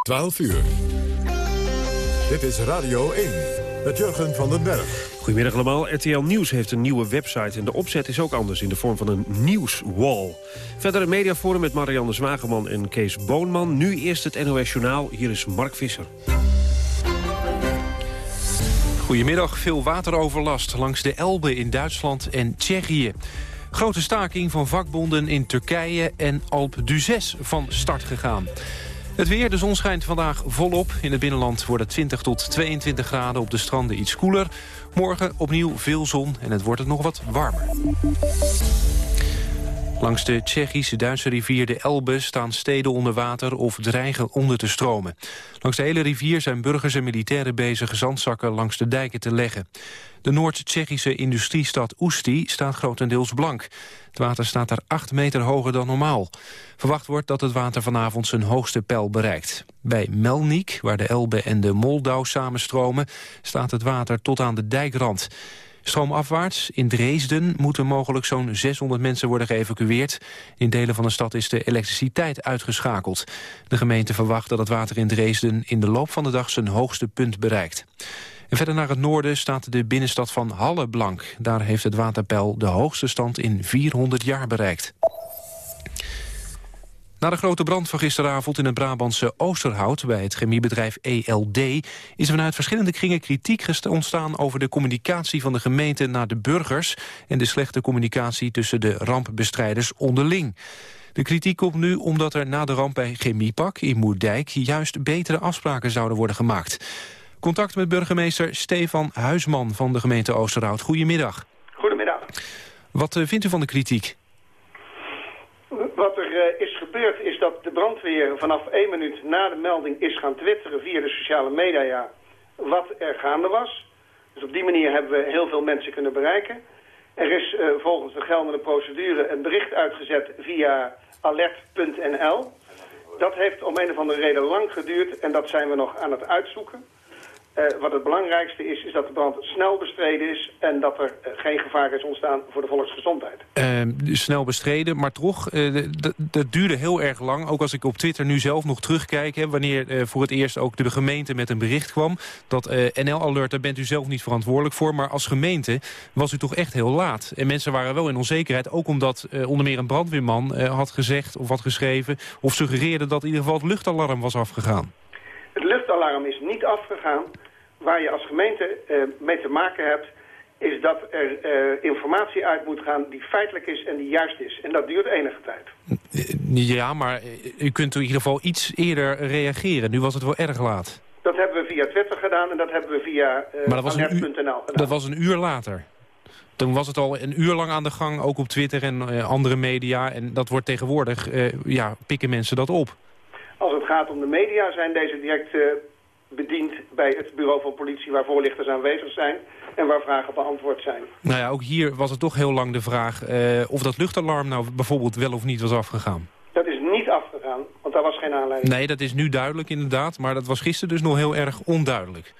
12 uur. Dit is Radio 1 met Jurgen van den Berg. Goedemiddag allemaal. RTL Nieuws heeft een nieuwe website en de opzet is ook anders in de vorm van een nieuwswall. Verder een mediaforum met Marianne Zwageman en Kees Boonman. Nu eerst het NOS Journaal. Hier is Mark Visser. Goedemiddag. Veel wateroverlast langs de Elbe in Duitsland en Tsjechië. Grote staking van vakbonden in Turkije en Alp d'Huez van start gegaan. Het weer, de zon schijnt vandaag volop. In het binnenland worden 20 tot 22 graden, op de stranden iets koeler. Morgen opnieuw veel zon en het wordt het nog wat warmer. Langs de Tsjechische Duitse rivier de Elbe staan steden onder water of dreigen onder te stromen. Langs de hele rivier zijn burgers en militairen bezig zandzakken langs de dijken te leggen. De Noord-Tsjechische industriestad Oesti staat grotendeels blank. Het water staat daar 8 meter hoger dan normaal. Verwacht wordt dat het water vanavond zijn hoogste peil bereikt. Bij Melnik, waar de Elbe en de Moldau samenstromen, staat het water tot aan de dijkrand. Stroomafwaarts in Dresden moeten mogelijk zo'n 600 mensen worden geëvacueerd. In delen van de stad is de elektriciteit uitgeschakeld. De gemeente verwacht dat het water in Dresden in de loop van de dag zijn hoogste punt bereikt. En verder naar het noorden staat de binnenstad van Halle blank. Daar heeft het waterpeil de hoogste stand in 400 jaar bereikt. Na de grote brand van gisteravond in het Brabantse Oosterhout... bij het chemiebedrijf ELD... is er vanuit verschillende kringen kritiek ontstaan... over de communicatie van de gemeente naar de burgers... en de slechte communicatie tussen de rampbestrijders onderling. De kritiek komt nu omdat er na de ramp bij Chemiepak in Moerdijk... juist betere afspraken zouden worden gemaakt. Contact met burgemeester Stefan Huisman van de gemeente Oosterhout. Goedemiddag. Goedemiddag. Wat uh, vindt u van de kritiek? Wat er uh, is gebeurd is dat de brandweer vanaf één minuut na de melding is gaan twitteren via de sociale media wat er gaande was. Dus op die manier hebben we heel veel mensen kunnen bereiken. Er is uh, volgens de geldende procedure een bericht uitgezet via alert.nl. Dat heeft om een of andere reden lang geduurd en dat zijn we nog aan het uitzoeken. Uh, wat het belangrijkste is, is dat de brand snel bestreden is... en dat er uh, geen gevaar is ontstaan voor de volksgezondheid. Uh, snel bestreden, maar toch, dat duurde heel erg lang. Ook als ik op Twitter nu zelf nog terugkijk... Hè, wanneer voor het eerst ook de gemeente met een bericht kwam... dat NL Alert, daar bent u zelf niet verantwoordelijk voor... maar als gemeente was u toch echt heel laat. En mensen waren wel in onzekerheid, ook omdat onder meer een brandweerman... had gezegd of had geschreven of suggereerde dat in ieder geval het luchtalarm was afgegaan. Luchtalarm is niet afgegaan. Waar je als gemeente uh, mee te maken hebt, is dat er uh, informatie uit moet gaan die feitelijk is en die juist is. En dat duurt enige tijd. Ja, maar u kunt in ieder geval iets eerder reageren. Nu was het wel erg laat. Dat hebben we via Twitter gedaan en dat hebben we via uh, alert.nl gedaan. Dat was een uur later. Toen was het al een uur lang aan de gang, ook op Twitter en uh, andere media. En dat wordt tegenwoordig, ja, pikken mensen dat op. Als het gaat om de media zijn deze direct bediend bij het bureau van politie... waar voorlichters aanwezig zijn en waar vragen beantwoord zijn. Nou ja, ook hier was het toch heel lang de vraag... Uh, of dat luchtalarm nou bijvoorbeeld wel of niet was afgegaan. Dat is niet afgegaan, want daar was geen aanleiding. Nee, dat is nu duidelijk inderdaad, maar dat was gisteren dus nog heel erg onduidelijk.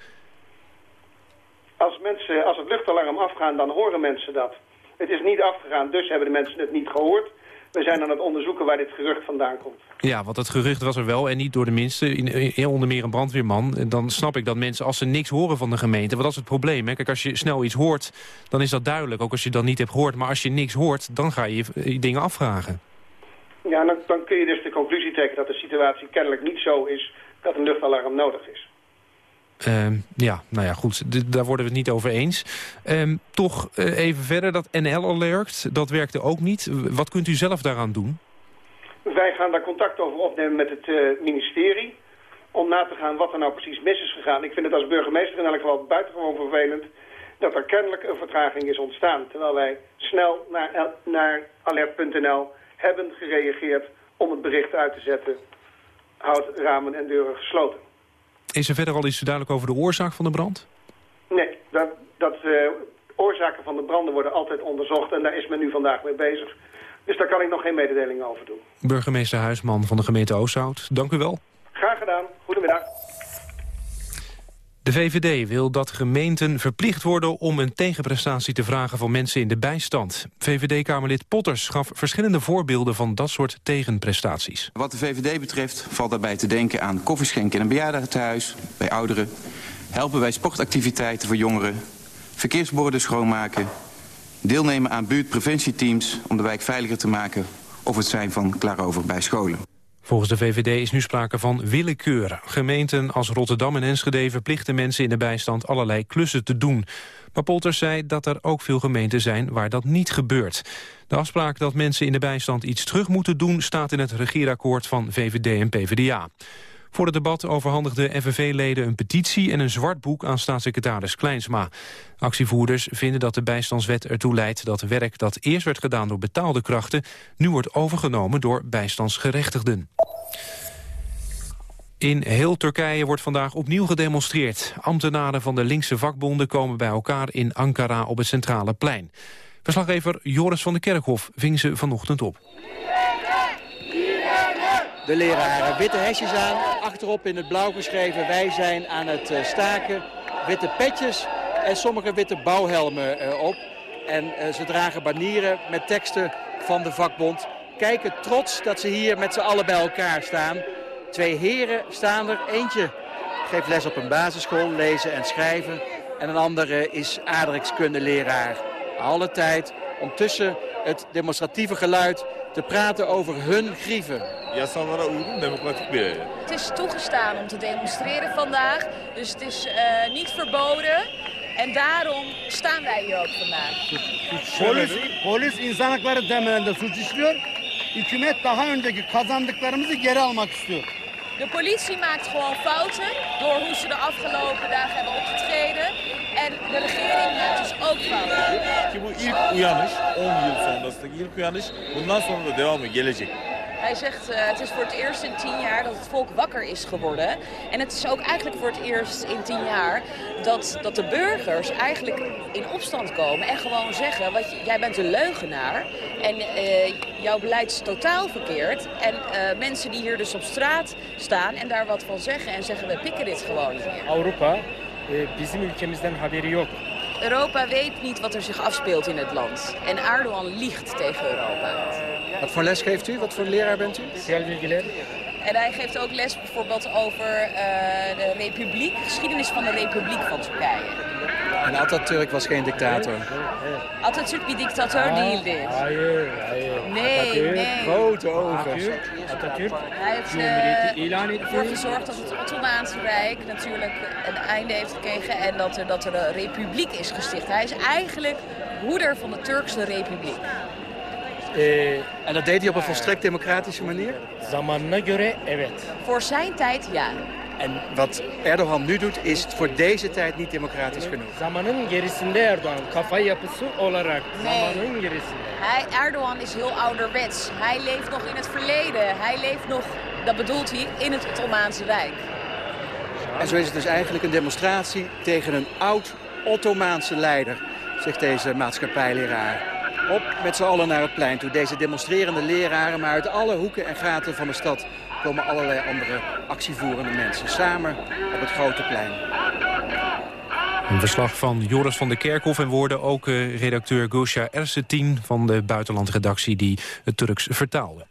Als, mensen, als het luchtalarm afgaan, dan horen mensen dat. Het is niet afgegaan, dus hebben de mensen het niet gehoord. We zijn aan het onderzoeken waar dit gerucht vandaan komt. Ja, want het gerucht was er wel en niet door de minste. In, in, onder meer een brandweerman. Dan snap ik dat mensen als ze niks horen van de gemeente... want dat is het probleem. Hè? Kijk, als je snel iets hoort, dan is dat duidelijk. Ook als je dan niet hebt gehoord. Maar als je niks hoort, dan ga je je dingen afvragen. Ja, dan, dan kun je dus de conclusie trekken dat de situatie kennelijk niet zo is... dat een luchtalarm nodig is. Uh, ja, nou ja, goed, daar worden we het niet over eens. Uh, toch uh, even verder, dat NL-alert, dat werkte ook niet. Wat kunt u zelf daaraan doen? Wij gaan daar contact over opnemen met het uh, ministerie... om na te gaan wat er nou precies mis is gegaan. Ik vind het als burgemeester in elk geval buitengewoon vervelend... dat er kennelijk een vertraging is ontstaan... terwijl wij snel naar, naar alert.nl hebben gereageerd om het bericht uit te zetten... houd ramen en deuren gesloten. Is er verder al iets duidelijk over de oorzaak van de brand? Nee, dat, dat uh, oorzaken van de branden worden altijd onderzocht... en daar is men nu vandaag mee bezig. Dus daar kan ik nog geen mededeling over doen. Burgemeester Huisman van de gemeente Oosthout, dank u wel. Graag gedaan. Goedemiddag. De VVD wil dat gemeenten verplicht worden om een tegenprestatie te vragen van mensen in de bijstand. VVD-kamerlid Potters gaf verschillende voorbeelden van dat soort tegenprestaties. Wat de VVD betreft valt daarbij te denken aan koffieschenken in een bejaardentehuis, bij ouderen, helpen bij sportactiviteiten voor jongeren, verkeersborden schoonmaken, deelnemen aan buurtpreventieteams om de wijk veiliger te maken of het zijn van klaarover bij scholen. Volgens de VVD is nu sprake van willekeur. Gemeenten als Rotterdam en Enschede verplichten mensen in de bijstand allerlei klussen te doen. Maar Polters zei dat er ook veel gemeenten zijn waar dat niet gebeurt. De afspraak dat mensen in de bijstand iets terug moeten doen... staat in het regeerakkoord van VVD en PvdA. Voor het debat overhandigden FNV-leden een petitie en een zwart boek aan staatssecretaris Kleinsma. Actievoerders vinden dat de bijstandswet ertoe leidt dat werk dat eerst werd gedaan door betaalde krachten nu wordt overgenomen door bijstandsgerechtigden. In heel Turkije wordt vandaag opnieuw gedemonstreerd. Ambtenaren van de linkse vakbonden komen bij elkaar in Ankara op het centrale plein. Verslaggever Joris van der Kerkhof ving ze vanochtend op. De leraren witte hesjes aan, achterop in het blauw geschreven... wij zijn aan het eh, staken, witte petjes en sommige witte bouwhelmen eh, op. En eh, ze dragen banieren met teksten van de vakbond. Kijken trots dat ze hier met z'n allen bij elkaar staan. Twee heren staan er. Eentje geeft les op een basisschool, lezen en schrijven. En een andere is aardrijkskundeleraar. Alle tijd om tussen het demonstratieve geluid te praten over hun grieven. Het is toegestaan om te demonstreren vandaag, dus het is uh, niet verboden. En daarom staan wij hier ook vandaag. Polis, polis insan hakları temelinde suç işliyor. Hükümet daha önceki kazandıklarımızı geri almak istiyor. De politie maakt gewoon fouten door hoe ze de afgelopen dagen hebben opgetreden. En de regering maakt dus ook fouten. Ki bu ilk uyanış, 10 yıl sonrasındaki ilk uyanış, bundan sonra da devamı gelecek. Hij zegt uh, het is voor het eerst in tien jaar dat het volk wakker is geworden. En het is ook eigenlijk voor het eerst in tien jaar dat, dat de burgers eigenlijk in opstand komen. En gewoon zeggen, wat, jij bent een leugenaar en uh, jouw beleid is totaal verkeerd. En uh, mensen die hier dus op straat staan en daar wat van zeggen en zeggen we pikken dit gewoon niet meer. Europa bizim ülkemizden haberi yok. Europa weet niet wat er zich afspeelt in het land. En Erdogan liegt tegen Europa. Wat voor les geeft u? Wat voor leraar bent u? En hij geeft ook les bijvoorbeeld over uh, de republiek, geschiedenis van de republiek van Turkije. En Atatürk was geen dictator? Atatürk bir dictator değildi. Nee, nee. Grote ogen. Atatürk Hij heeft uh, ervoor gezorgd dat het Ottomaanse Rijk natuurlijk een einde heeft gekregen en dat er, dat er een republiek is gesticht. Hij is eigenlijk broeder van de Turkse republiek. Uh, en dat deed hij op een volstrekt democratische manier? Zamanına göre evet. Voor zijn tijd ja. En wat Erdogan nu doet, is voor deze tijd niet democratisch genoeg. Zamanın gerisinde Erdogan, kafa yapısı olarak. Zamanın gerisinde. Hij, Erdogan is heel ouderwets. Hij leeft nog in het verleden. Hij leeft nog, dat bedoelt hij, in het Ottomaanse Rijk. En zo is het dus eigenlijk een demonstratie tegen een oud Ottomaanse leider, zegt deze maatschappijleraar. Op met z'n allen naar het plein toe. Deze demonstrerende leraren, maar uit alle hoeken en gaten van de stad komen allerlei andere actievoerende mensen samen op het grote plein. Een verslag van Joris van der Kerkhof en woorden ook uh, redacteur Gosha Ersetin van de buitenlandredactie die het Turks vertaalde.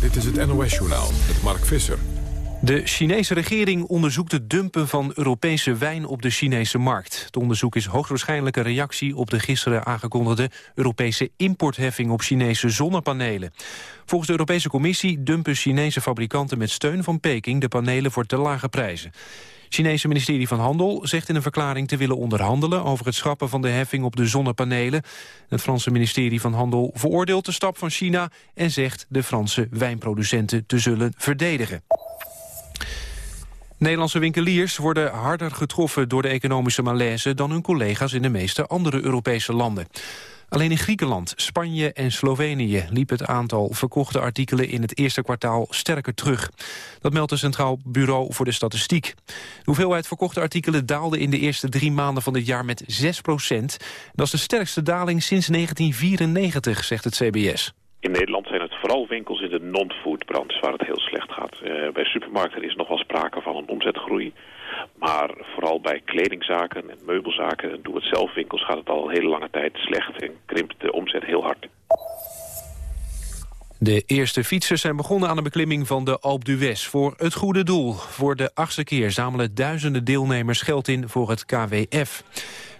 Dit is het NOS-journaal met Mark Visser. De Chinese regering onderzoekt het dumpen van Europese wijn op de Chinese markt. Het onderzoek is hoogstwaarschijnlijk een reactie op de gisteren aangekondigde Europese importheffing op Chinese zonnepanelen. Volgens de Europese Commissie dumpen Chinese fabrikanten met steun van Peking de panelen voor te lage prijzen. Het Chinese ministerie van Handel zegt in een verklaring te willen onderhandelen over het schrappen van de heffing op de zonnepanelen. Het Franse ministerie van Handel veroordeelt de stap van China en zegt de Franse wijnproducenten te zullen verdedigen. Nederlandse winkeliers worden harder getroffen door de economische malaise dan hun collega's in de meeste andere Europese landen. Alleen in Griekenland, Spanje en Slovenië liep het aantal verkochte artikelen in het eerste kwartaal sterker terug. Dat meldt het Centraal Bureau voor de Statistiek. De hoeveelheid verkochte artikelen daalde in de eerste drie maanden van dit jaar met 6 procent. Dat is de sterkste daling sinds 1994, zegt het CBS. In Nederland zijn het vooral winkels in de non-food branche waar het heel slecht gaat. Uh, bij supermarkten is nog wel sprake van een omzetgroei. Maar vooral bij kledingzaken en meubelzaken en doe-het-zelf winkels gaat het al een hele lange tijd slecht en krimpt de omzet heel hard. De eerste fietsers zijn begonnen aan de beklimming van de Alpe d'Huez voor het goede doel. Voor de achtste keer zamelen duizenden deelnemers geld in voor het KWF.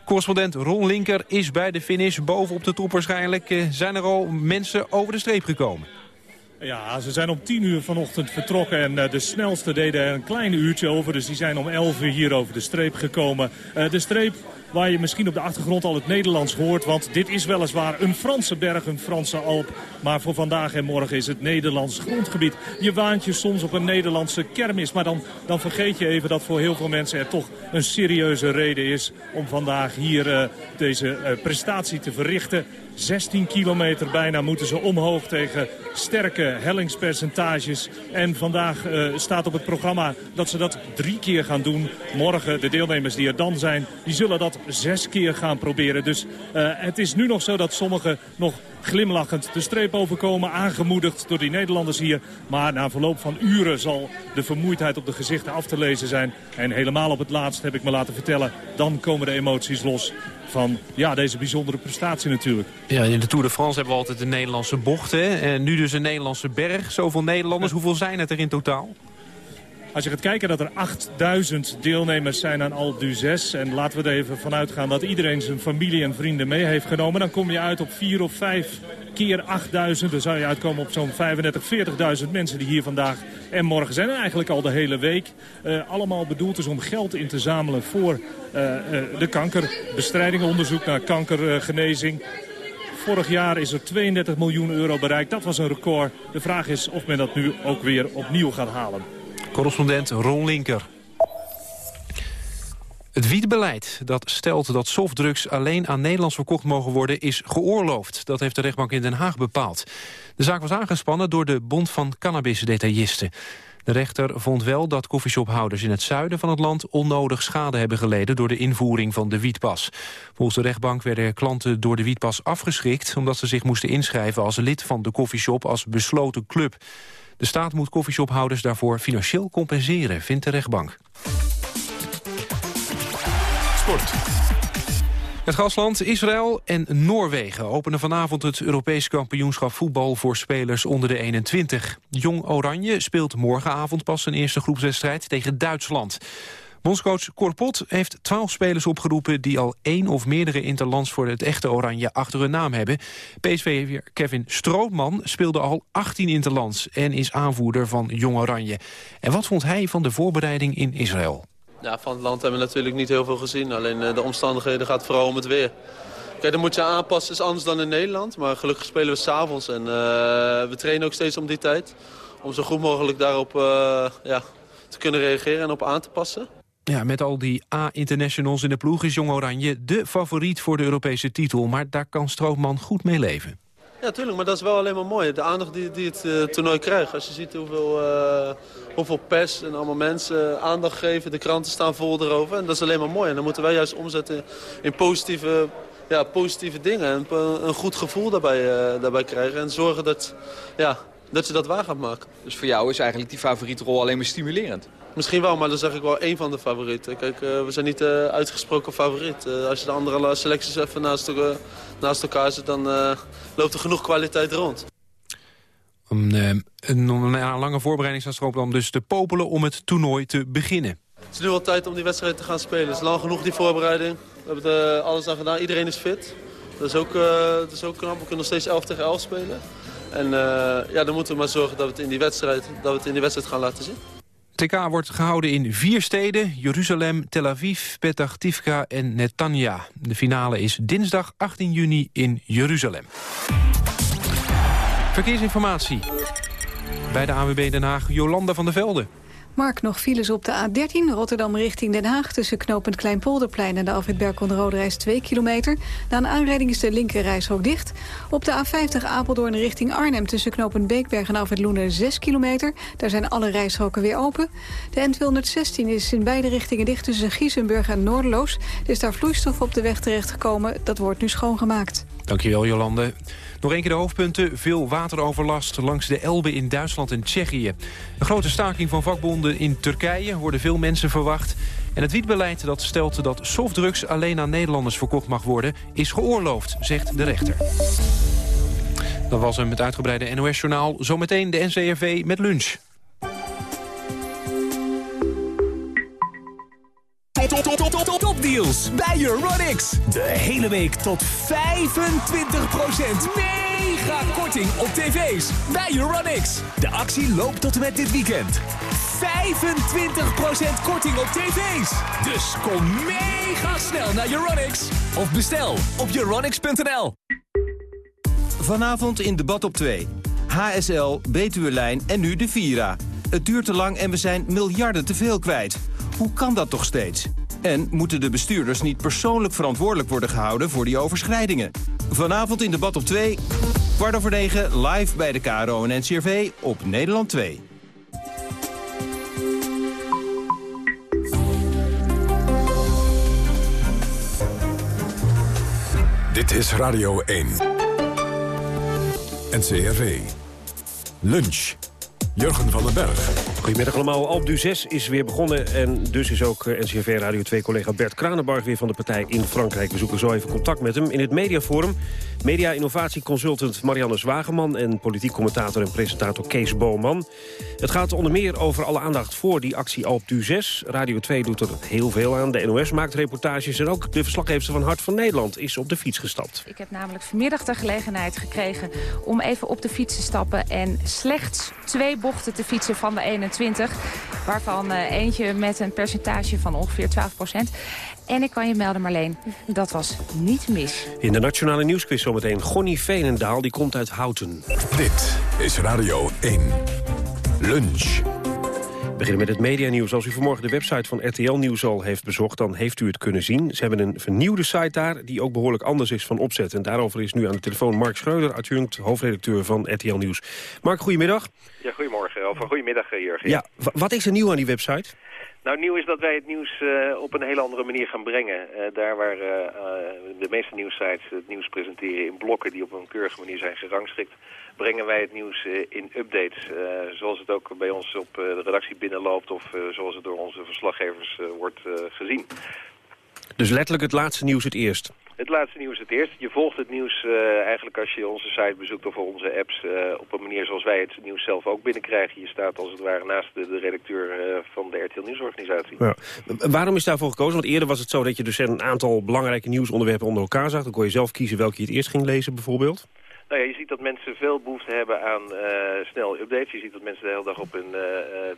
Correspondent Ron Linker is bij de finish boven op de top waarschijnlijk. Eh, zijn er al mensen over de streep gekomen? Ja, ze zijn om 10 uur vanochtend vertrokken en uh, de snelste deden er een klein uurtje over. Dus die zijn om 11 uur hier over de streep gekomen. Uh, de streep waar je misschien op de achtergrond al het Nederlands hoort. Want dit is weliswaar een Franse berg, een Franse Alp. Maar voor vandaag en morgen is het Nederlands grondgebied. Je waant je soms op een Nederlandse kermis. Maar dan, dan vergeet je even dat voor heel veel mensen er toch een serieuze reden is... om vandaag hier uh, deze prestatie te verrichten. 16 kilometer bijna moeten ze omhoog tegen sterke hellingspercentages. En vandaag uh, staat op het programma dat ze dat drie keer gaan doen. Morgen, de deelnemers die er dan zijn, die zullen dat zes keer gaan proberen. Dus uh, het is nu nog zo dat sommigen nog glimlachend de streep overkomen. Aangemoedigd door die Nederlanders hier. Maar na verloop van uren zal de vermoeidheid op de gezichten af te lezen zijn. En helemaal op het laatst heb ik me laten vertellen. Dan komen de emoties los van ja, deze bijzondere prestatie natuurlijk. Ja, in de Tour de France hebben we altijd de Nederlandse bochten. En nu dus een Nederlandse berg. Zoveel Nederlanders. Hoeveel zijn het er in totaal? Als je gaat kijken dat er 8000 deelnemers zijn aan Alpe 6... en laten we er even vanuit gaan dat iedereen zijn familie en vrienden mee heeft genomen... dan kom je uit op 4 of 5 keer 8000. Dan zou je uitkomen op zo'n 35, 40.000 mensen die hier vandaag en morgen zijn. En eigenlijk al de hele week. Uh, allemaal bedoeld is om geld in te zamelen voor uh, uh, de kankerbestrijding. Onderzoek naar kankergenezing. Vorig jaar is er 32 miljoen euro bereikt. Dat was een record. De vraag is of men dat nu ook weer opnieuw gaat halen. Correspondent Ron Linker. Het wietbeleid dat stelt dat softdrugs alleen aan Nederlands verkocht mogen worden is geoorloofd. Dat heeft de rechtbank in Den Haag bepaald. De zaak was aangespannen door de Bond van Cannabisdetailisten. De rechter vond wel dat koffieshophouders in het zuiden van het land onnodig schade hebben geleden door de invoering van de wietpas. Volgens de rechtbank werden klanten door de wietpas afgeschrikt omdat ze zich moesten inschrijven als lid van de koffieshop als besloten club. De staat moet koffieshophouders daarvoor financieel compenseren, vindt de rechtbank. Het gastland Israël en Noorwegen openen vanavond het Europees kampioenschap voetbal voor spelers onder de 21. Jong Oranje speelt morgenavond pas zijn eerste groepswedstrijd tegen Duitsland. Bondscoach Korpot heeft twaalf spelers opgeroepen... die al één of meerdere interlands voor het echte Oranje achter hun naam hebben. PSV Kevin Strootman speelde al 18 interlands... en is aanvoerder van Jong Oranje. En wat vond hij van de voorbereiding in Israël? Van het land hebben we natuurlijk niet heel veel gezien. Alleen eh, de omstandigheden gaat vooral om het weer. Kijk, dan moet je aanpassen, is anders dan in Nederland. Maar gelukkig spelen we s'avonds en uh, we trainen ook steeds om die tijd. Om zo goed mogelijk daarop uh, ja, te kunnen reageren en op aan te passen. Ja, met al die A-internationals in de ploeg is Jong Oranje de favoriet voor de Europese titel. Maar daar kan Strootman goed mee leven. Ja, tuurlijk, maar dat is wel alleen maar mooi. De aandacht die, het uh, toernooi krijgt. Als je ziet hoeveel, uh, hoeveel pers en allemaal mensen aandacht geven. De kranten staan vol erover. En dat is alleen maar mooi. En dan moeten wij juist omzetten in positieve, ja, positieve dingen. En een goed gevoel daarbij, daarbij krijgen. En zorgen dat, ja, dat je dat waar gaat maken. Dus voor jou is eigenlijk die favoriete rol alleen maar stimulerend? Misschien wel, maar dan zeg ik wel één van de favorieten. Kijk, uh, we zijn niet uh, uitgesproken favoriet. Uh, als je de andere selecties even naast, naast elkaar zet, dan loopt er genoeg kwaliteit rond. Een, lange voorbereiding staat erop dan dus te popelen om het toernooi te beginnen. Het is nu al tijd om die wedstrijd te gaan spelen. Het is lang genoeg die voorbereiding. We hebben er alles aan gedaan. Iedereen is fit. Dat is ook, dat is ook knap. We kunnen nog steeds 11 tegen 11 spelen. En ja, dan moeten we maar zorgen dat we het in die wedstrijd, dat we het in die wedstrijd gaan laten zien. TK wordt gehouden in vier steden, Jeruzalem, Tel Aviv, Petah Tikva en Netanya. De finale is dinsdag 18 juni in Jeruzalem. Verkeersinformatie. Bij de AWB Den Haag, Jolanda van der Velde. Mark, nog files op de A13 Rotterdam richting Den Haag... tussen knooppunt Kleinpolderplein en de Alfred Berkel Rode Reis 2 kilometer. Na een aanrijding is de linker ook dicht. Op de A50 Apeldoorn richting Arnhem tussen knooppunt Beekberg en Alfred Loenen 6 kilometer. Daar zijn alle rijstroken weer open. De N216 is in beide richtingen dicht tussen Giesenburg en Noordeloos. Er is daar vloeistof op de weg terechtgekomen. Dat wordt nu schoongemaakt. Dankjewel, Jolande. Nog één keer de hoofdpunten. Veel wateroverlast langs de Elbe in Duitsland en Tsjechië. Een grote staking van vakbonden in Turkije worden veel mensen verwacht. En het wietbeleid dat stelt dat softdrugs alleen aan Nederlanders verkocht mag worden... is geoorloofd, zegt de rechter. Dat was hem met uitgebreide NOS-journaal. Zometeen de NCRV met lunch. Top, topdeals bij Euronics. De hele week tot 25% mega korting op tv's bij Euronics. De actie loopt tot en met dit weekend. 25% korting op tv's. Dus kom mega snel naar Euronics. Of bestel op euronics.nl. Vanavond in debat op 2. HSL, Betuwe-lijn en nu de Vira. Het duurt te lang en we zijn miljarden te veel kwijt. Hoe kan dat toch steeds? En moeten de bestuurders niet persoonlijk verantwoordelijk worden gehouden voor die overschrijdingen? Vanavond in debat op 2, kwart over 9, live bij de KRO en NCRV op Nederland 2. Dit is Radio 1. NCRV. Lunch. Jurgen van den Berg. Goedemiddag allemaal. Alp 6 is weer begonnen en dus is ook eh, NCRV Radio 2-collega Bert Kranenbarg weer van de partij in Frankrijk. We zoeken zo even contact met hem in het mediaforum. Media-innovatieconsultant Marianne Zwageman en politiek commentator en presentator Kees Boman. Het gaat onder meer over alle aandacht voor die actie Alp 6. Radio 2 doet er heel veel aan. De NOS maakt reportages en ook de verslaggever van Hart van Nederland is op de fiets gestapt. Ik heb namelijk vanmiddag de gelegenheid gekregen om even op de fiets te stappen en slechts twee bochten te fietsen van de 21. Waarvan uh, eentje met een percentage van ongeveer 12 procent. En ik kan je melden, Marleen, dat was niet mis. In de Nationale Nieuwsquiz zometeen Gonnie Veenendaal, die komt uit Houten. Dit is Radio 1. Lunch. We beginnen met het medianieuws. Als u vanmorgen de website van RTL Nieuws al heeft bezocht... dan heeft u het kunnen zien. Ze hebben een vernieuwde site daar die ook behoorlijk anders is van opzet. En daarover is nu aan de telefoon Mark Schreuder... adjunct hoofdredacteur van RTL Nieuws. Mark, goedemiddag. Ja, goedemorgen. Of goedemiddag, Jurgen. Ja, wat is er nieuw aan die website? Nou, nieuw is dat wij het nieuws uh, op een hele andere manier gaan brengen. Uh, daar waar uh, de meeste nieuwsites het nieuws presenteren in blokken die op een keurige manier zijn gerangschikt, brengen wij het nieuws in updates. zoals het ook bij ons op de redactie binnenloopt of zoals het door onze verslaggevers wordt gezien. Dus letterlijk het laatste nieuws het eerst? Het laatste nieuws het eerst. Je volgt het nieuws uh, eigenlijk als je onze site bezoekt of onze apps... Uh, op een manier zoals wij het nieuws zelf ook binnenkrijgen. Je staat als het ware naast de, de redacteur uh, van de RTL Nieuwsorganisatie. Ja. Waarom is daarvoor gekozen? Want eerder was het zo dat je dus een aantal belangrijke nieuwsonderwerpen onder elkaar zag. Dan kon je zelf kiezen welke je het eerst ging lezen bijvoorbeeld. Nou ja, je ziet dat mensen veel behoefte hebben aan uh, snel updates. Je ziet dat mensen de hele dag op hun uh,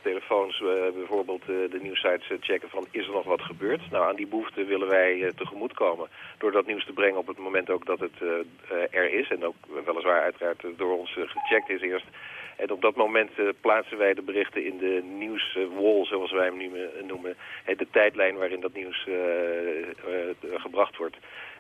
telefoons uh, bijvoorbeeld de nieuwsites checken van is er nog wat gebeurd. Nou, aan die behoefte willen wij tegemoetkomen door dat nieuws te brengen op het moment ook dat het er is. En ook weliswaar uiteraard door ons gecheckt is eerst. En op dat moment plaatsen wij de berichten in de nieuwswall, zoals wij hem nu noemen. de tijdlijn waarin dat nieuws gebracht wordt.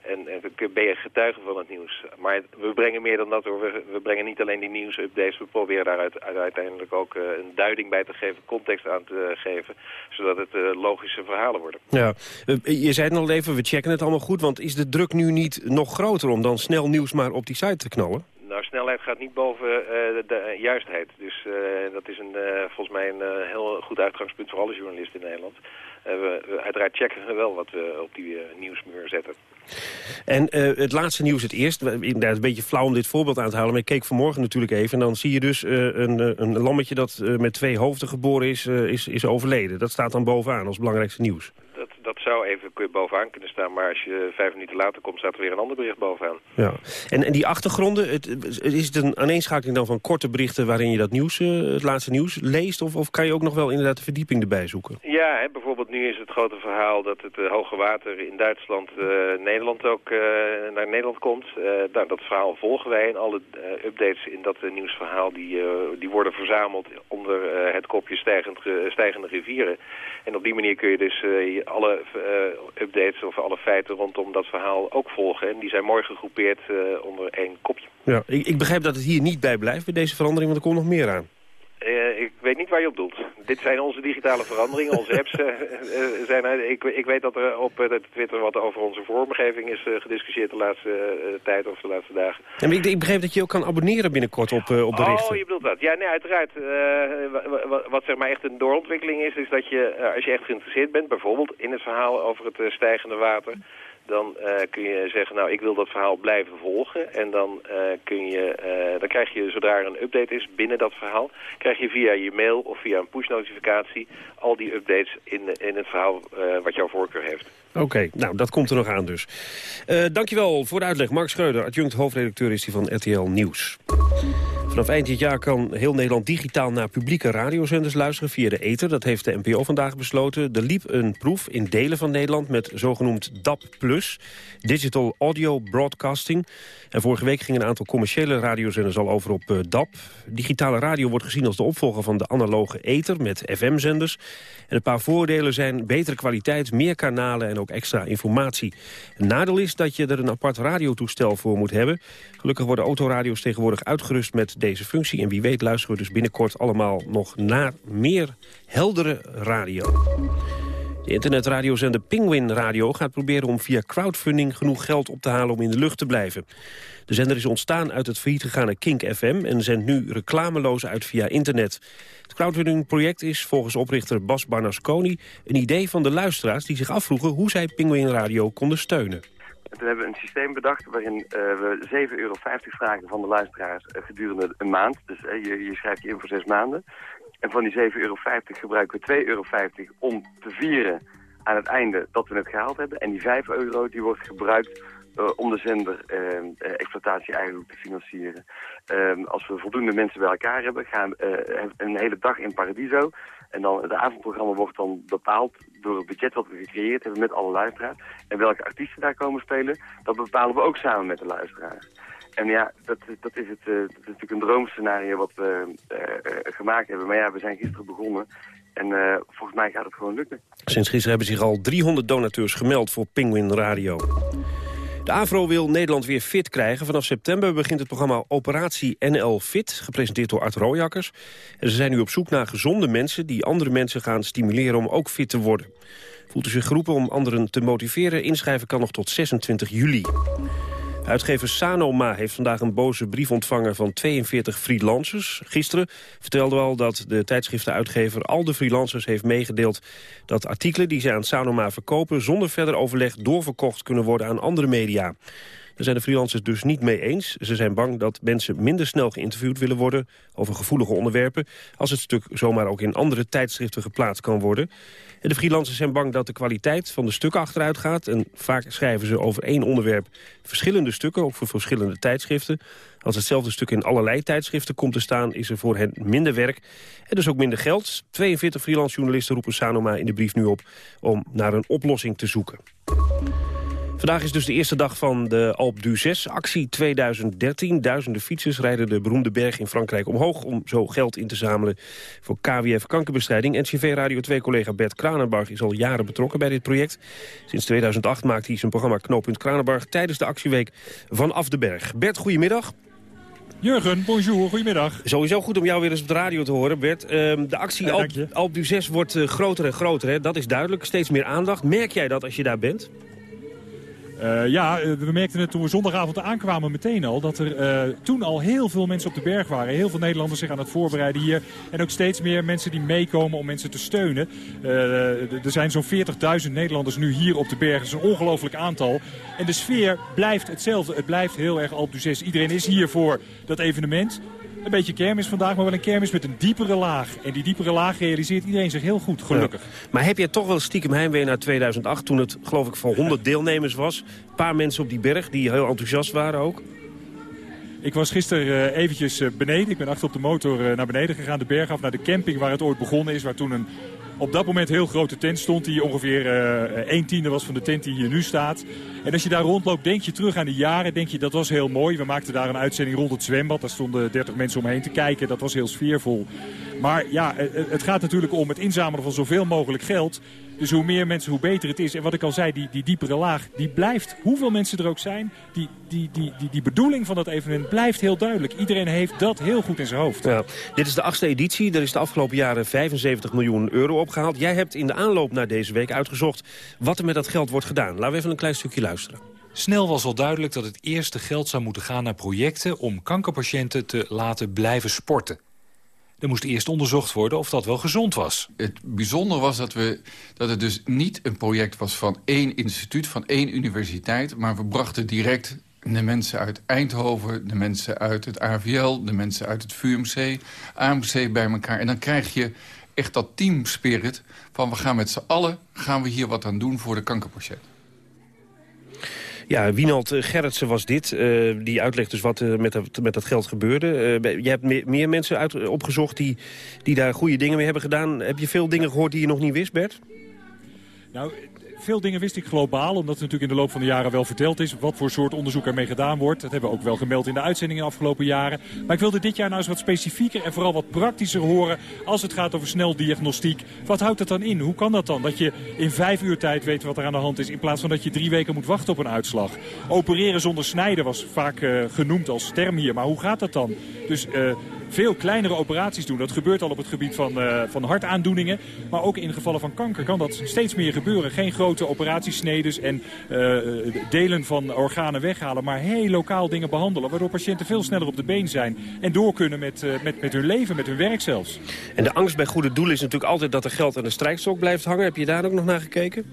En, en ben je getuige van het nieuws. Maar we brengen meer dan dat hoor. We, we brengen niet alleen die nieuwsupdates. We proberen daar uit, uiteindelijk ook uh, een duiding bij te geven, context aan te geven. Zodat het uh, logische verhalen worden. Ja, uh, je zei het nog even, we checken het allemaal goed. Want is de druk nu niet nog groter om dan snel nieuws maar op die site te knallen? Nou, snelheid gaat niet boven uh, de, de juistheid. Dus uh, dat is een, uh, volgens mij een heel goed uitgangspunt voor alle journalisten in Nederland. We, we, uiteraard checken we wel wat we op die nieuwsmuur zetten. En het laatste nieuws het eerst. Inderdaad een beetje flauw om dit voorbeeld aan te halen. Maar ik keek vanmorgen natuurlijk even. En dan zie je dus een, een lammetje dat met twee hoofden geboren is, is, is overleden. Dat staat dan bovenaan als belangrijkste nieuws. Zou even bovenaan kunnen staan. Maar als je vijf minuten later komt, staat er weer een ander bericht bovenaan. Ja. En, en die achtergronden, het, is het een aaneenschakeling dan van korte berichten... waarin je dat nieuws, het laatste nieuws leest? Of, of kan je ook nog wel inderdaad de verdieping erbij zoeken? Ja, hè, bijvoorbeeld nu is het grote verhaal dat het uh, hoge water in Duitsland... Uh, Nederland ook naar Nederland komt. nou, dat verhaal volgen wij en alle updates in dat nieuwsverhaal... die, die worden verzameld onder het kopje stijgend, stijgende rivieren. En op die manier kun je dus alle updates of alle feiten rondom dat verhaal ook volgen. En die zijn mooi gegroepeerd uh, onder één kopje. Ja, ik, ik, begrijp dat het hier niet bij blijft bij deze verandering, want er komt nog meer aan. Eh, ik weet niet waar je op doelt. Dit zijn onze digitale veranderingen. Onze apps eh, eh, zijn... ik, ik weet dat er op Twitter wat over onze vormgeving is gediscussieerd de laatste tijd of de laatste dagen. Ja, ik, ik begreep dat je ook kan abonneren binnenkort op, op berichten. Oh, je bedoelt dat. Ja, nee, uiteraard. Wa- wa- wa- wat zeg maar echt een doorontwikkeling is, is dat je, als je echt geïnteresseerd bent, bijvoorbeeld in het verhaal over het stijgende water, dan eh, kun je zeggen, nou, ik wil dat verhaal blijven volgen. En dan, eh, kun je, eh, dan krijg je, zodra er een update is binnen dat verhaal, krijg je via je mail of via een push-notificatie al die updates in, in het verhaal wat jouw voorkeur heeft. Oké, nou, dat komt er nog aan dus. Eh dankjewel voor de uitleg. Mark Schreuder, adjunct hoofdredacteur is hij van RTL Nieuws. Vanaf eind dit jaar kan heel Nederland digitaal naar publieke radiozenders luisteren via de ether. Dat heeft de NPO vandaag besloten. Er liep een proef in delen van Nederland met zogenoemd DAB+, Digital Audio Broadcasting. En vorige week gingen een aantal commerciële radiozenders al over op eh, DAB. Digitale radio wordt gezien als de opvolger van de analoge ether met FM-zenders. En een paar voordelen zijn betere kwaliteit, meer kanalen en ook extra informatie. Een nadeel is dat je er een apart radiotoestel voor moet hebben. Gelukkig worden autoradio's tegenwoordig uitgerust met deze functie. En wie weet luisteren we dus binnenkort allemaal nog naar meer heldere radio. De internetradiozender Penguin Radio gaat proberen om via crowdfunding genoeg geld op te halen om in de lucht te blijven. De zender is ontstaan uit het failliet gegaane Kink FM en zendt nu reclameloos uit via internet. Het crowdfundingproject is volgens oprichter Bas Barnasconi een idee van de luisteraars die zich afvroegen hoe zij Penguin Radio konden steunen. En toen hebben we een systeem bedacht waarin eh, we 7,50 euro vragen van de luisteraars eh, gedurende een maand. Dus eh, je, je schrijft je in voor zes maanden. En van die 7,50 euro gebruiken we 2,50 euro om te vieren aan het einde dat we het gehaald hebben. En die 5 euro die wordt gebruikt eh, om de zender eh, eh, exploitatie eigenlijk te financieren. Ehm, als we voldoende mensen bij elkaar hebben, gaan we een hele dag in Paradiso. En dan het avondprogramma wordt dan bepaald door het budget wat we gecreëerd hebben met alle luisteraars. En welke artiesten daar komen spelen, dat bepalen we ook samen met de luisteraars. En ja, dat, dat, is, het, eh, natuurlijk een droomscenario wat we eh, eh, gemaakt hebben. Maar ja, we zijn gisteren begonnen. En volgens mij gaat het gewoon lukken. Sinds gisteren hebben zich al 300 donateurs gemeld voor Penguin Radio. De AVRO wil Nederland weer fit krijgen. Vanaf september begint het programma Operatie NL Fit, gepresenteerd door Art Rooijakkers. En ze zijn nu op zoek naar gezonde mensen die andere mensen gaan stimuleren om ook fit te worden. Voelt u zich geroepen om anderen te motiveren? Inschrijven kan nog tot 26 juli. Uitgever Sanoma heeft vandaag een boze brief ontvangen van 42 freelancers. Gisteren vertelde al dat de tijdschriftenuitgever al de freelancers heeft meegedeeld... dat artikelen die zij aan Sanoma verkopen zonder verder overleg doorverkocht kunnen worden aan andere media. Daar zijn de freelancers dus niet mee eens. Ze zijn bang dat mensen minder snel geïnterviewd willen worden over gevoelige onderwerpen... als het stuk zomaar ook in andere tijdschriften geplaatst kan worden. En de freelancers zijn bang dat de kwaliteit van de stukken achteruit gaat. En vaak schrijven ze over één onderwerp verschillende stukken, ook voor verschillende tijdschriften. Als hetzelfde stuk in allerlei tijdschriften komt te staan, is er voor hen minder werk. En dus ook minder geld. 42 freelance journalisten roepen Sanoma in de brief nu op om naar een oplossing te zoeken. Vandaag is dus de eerste dag van de Alpe d'Huez actie 2013. Duizenden fietsers rijden de beroemde berg in Frankrijk omhoog... om zo geld in te zamelen voor KWF kankerbestrijding. NCV Radio 2-collega Bert Kranenbarg is al jaren betrokken bij dit project. Sinds 2008 maakt hij zijn programma Knooppunt Kranenbarg... tijdens de actieweek vanaf de berg. Bert, goedemiddag. Jurgen, bonjour, goedemiddag. Sowieso goed om jou weer eens op de radio te horen, Bert. Ehm, de actie Ja, Alpe, Alpe d'Huez wordt eh, groter en groter, hè? dat is duidelijk. Steeds meer aandacht. Merk jij dat als je daar bent? Eh, ja, eh, we merkten het toen we zondagavond aankwamen meteen al... dat er eh, toen al heel veel mensen op de berg waren. Heel veel Nederlanders zich aan het voorbereiden hier. En ook steeds meer mensen die meekomen om mensen te steunen. Er zijn zo'n 40.000 Nederlanders nu hier op de berg. Dat is een ongelooflijk aantal. En de sfeer blijft hetzelfde. Het blijft heel erg Alpe. Iedereen is hier voor dat evenement. Een beetje kermis vandaag, maar wel een kermis met een diepere laag. En die diepere laag realiseert iedereen zich heel goed, gelukkig. Ja. Maar heb je toch wel stiekem heimwee naar 2008... toen het, geloof ik, voor 100 deelnemers was? Een paar mensen op die berg die heel enthousiast waren ook? Ik was gisteren uh, eventjes uh, beneden. Ik ben achter op de motor uh, naar beneden gegaan, de berg af, naar de camping waar het ooit begonnen is. Waar toen een op dat moment heel grote tent stond die ongeveer uh, tiende was van de tent die hier nu staat. En als je daar rondloopt, denk je terug aan de jaren. Denk je, dat was heel mooi. We maakten daar een uitzending rond het zwembad. Daar stonden 30 mensen omheen te kijken. Dat was heel sfeervol. Maar ja, het gaat natuurlijk om het inzamelen van zoveel mogelijk geld. Dus hoe meer mensen, hoe beter het is. En wat ik al zei, die, die diepere laag, die blijft, hoeveel mensen er ook zijn... Die, die, die, die, die bedoeling van dat evenement blijft heel duidelijk. Iedereen heeft dat heel goed in zijn hoofd. Ja, dit is de achtste editie. Er is de afgelopen jaren 75 miljoen euro opgehaald. Jij hebt in de aanloop naar deze week uitgezocht wat er met dat geld wordt gedaan. Laten we even een klein stukje luisteren. Snel was al duidelijk dat het eerste geld zou moeten gaan naar projecten... om kankerpatiënten te laten blijven sporten. Er moest eerst onderzocht worden of dat wel gezond was. Het bijzondere was dat, we, dat het dus niet een project was van één instituut, van één universiteit... maar we brachten direct de mensen uit Eindhoven, de mensen uit het AVL... de mensen uit het VUMC, AMC bij elkaar. En dan krijg je echt dat teamspirit van we gaan met z'n allen... gaan we hier wat aan doen voor de kankerpatiënt. Ja, Wienald eh, Gerritsen was dit. Uh, die uitlegt dus wat uh, met, dat, met dat geld gebeurde. Uh, je hebt meer, mensen opgezocht die, die daar goede dingen mee hebben gedaan. Heb je veel dingen gehoord die je nog niet wist, Bert? Nou, veel dingen wist ik globaal, omdat het natuurlijk in de loop van de jaren wel verteld is... wat voor soort onderzoek ermee gedaan wordt. Dat hebben we ook wel gemeld in de uitzendingen de afgelopen jaren. Maar ik wilde dit jaar nou eens wat specifieker en vooral wat praktischer horen... als het gaat over sneldiagnostiek. Wat houdt dat dan in? Hoe kan dat dan? Dat je in vijf uur tijd weet wat er aan de hand is... in plaats van dat je drie weken moet wachten op een uitslag. Opereren zonder snijden was vaak uh, genoemd als term hier. Maar hoe gaat dat dan? Dus uh, veel kleinere operaties doen. Dat gebeurt al op het gebied van, uh, van hartaandoeningen. Maar ook in gevallen van kanker kan dat steeds meer gebeuren. Geen grote operatiesnedes en uh, delen van organen weghalen. Maar heel lokaal dingen behandelen. Waardoor patiënten veel sneller op de been zijn. En door kunnen met, met, met hun leven, met hun werk zelfs. En de angst bij goede doelen is natuurlijk altijd dat er geld aan de strijkstok blijft hangen. Heb je daar ook nog naar gekeken?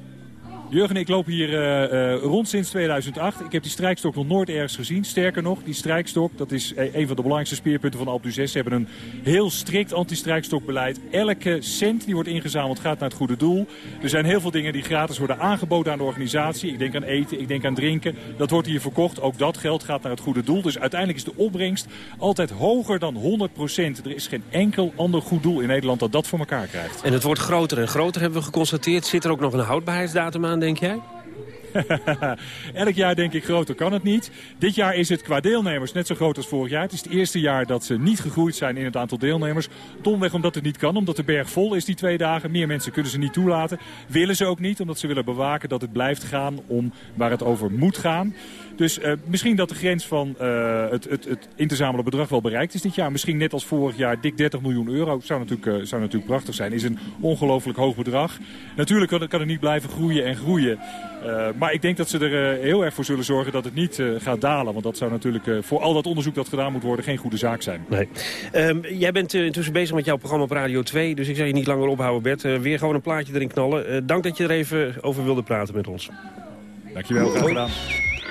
Jurgen, ik loop hier uh, uh, rond sinds 2008. Ik heb die strijkstok nog nooit ergens gezien. Sterker nog, die strijkstok, dat is een van de belangrijkste speerpunten van Alpe Ze hebben een heel strikt anti-strijkstokbeleid. Elke cent die wordt ingezameld gaat naar het goede doel. Er zijn heel veel dingen die gratis worden aangeboden aan de organisatie. Ik denk aan eten, ik denk aan drinken. Dat wordt hier verkocht. Ook dat geld gaat naar het goede doel. Dus uiteindelijk is de opbrengst altijd hoger dan 100 procent. Er is geen enkel ander goed doel in Nederland dat dat voor elkaar krijgt. En het wordt groter en groter, hebben we geconstateerd. Zit er ook nog een houdbaarheidsdatum aan? Denk jij? Elk jaar denk ik groter kan het niet. Dit jaar is het qua deelnemers net zo groot als vorig jaar. Het is het eerste jaar dat ze niet gegroeid zijn in het aantal deelnemers. Domweg omdat het niet kan, omdat de berg vol is die twee dagen. Meer mensen kunnen ze niet toelaten. Willen ze ook niet, omdat ze willen bewaken dat het blijft gaan om waar het over moet gaan. Dus uh, misschien dat de grens van uh, het, het, het in te zamelen bedrag wel bereikt is dit jaar. Misschien net als vorig jaar dik 30 miljoen euro. Zou natuurlijk, uh, zou natuurlijk prachtig zijn. Is een ongelooflijk hoog bedrag. Natuurlijk kan het, kan het niet blijven groeien en groeien. maar ik denk dat ze er heel erg voor zullen zorgen dat het niet gaat dalen. Want dat zou natuurlijk voor al dat onderzoek dat gedaan moet worden geen goede zaak zijn. Nee. Um, jij bent intussen bezig met jouw programma op Radio 2. Dus ik zal je niet langer ophouden Bert. weer gewoon een plaatje erin knallen. dank dat je er even over wilde praten met ons. Dankjewel, graag gedaan.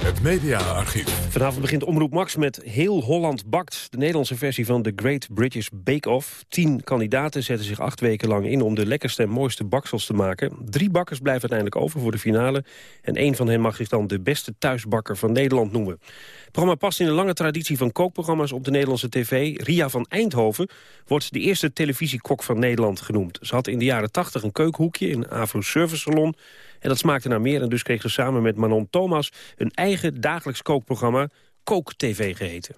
Het mediaarchief. Vanavond begint Omroep Max met Heel Holland Bakt. De Nederlandse versie van The Great British Bake Off. Tien kandidaten zetten zich acht weken lang in om de lekkerste en mooiste baksels te maken. Drie bakkers blijven uiteindelijk over voor de finale. En één van hen mag zich dan de beste thuisbakker van Nederland noemen. Het programma past in een lange traditie van kookprogramma's op de Nederlandse tv. Ria van Eindhoven wordt de eerste televisiekok van Nederland genoemd. Ze had in de jaren tachtig een keukenhoekje in Avro Service Salon. En dat smaakte naar meer en dus kreeg ze samen met Manon Thomas... een eigen dagelijks kookprogramma, Kook TV geheten.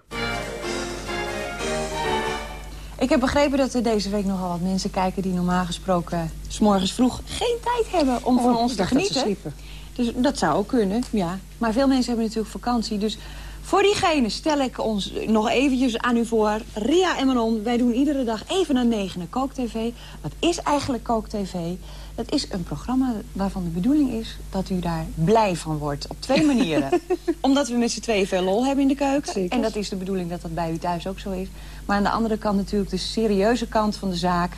Ik heb begrepen dat er deze week nogal wat mensen kijken... die normaal gesproken s morgens vroeg geen tijd hebben om oh, van ons te genieten. Dat dus dat zou ook kunnen, ja. Maar veel mensen hebben natuurlijk vakantie. Dus voor diegene stel ik ons nog eventjes aan u voor. Ria en Manon, wij doen iedere dag even een negende Kook-TV. Wat is eigenlijk Kook-TV? Dat is een programma waarvan de bedoeling is dat u daar blij van wordt. Op twee manieren. Omdat we met z'n tweeën veel lol hebben in de keuken. Zeker. En dat is de bedoeling dat dat bij u thuis ook zo is. Maar aan de andere kant natuurlijk de serieuze kant van de zaak.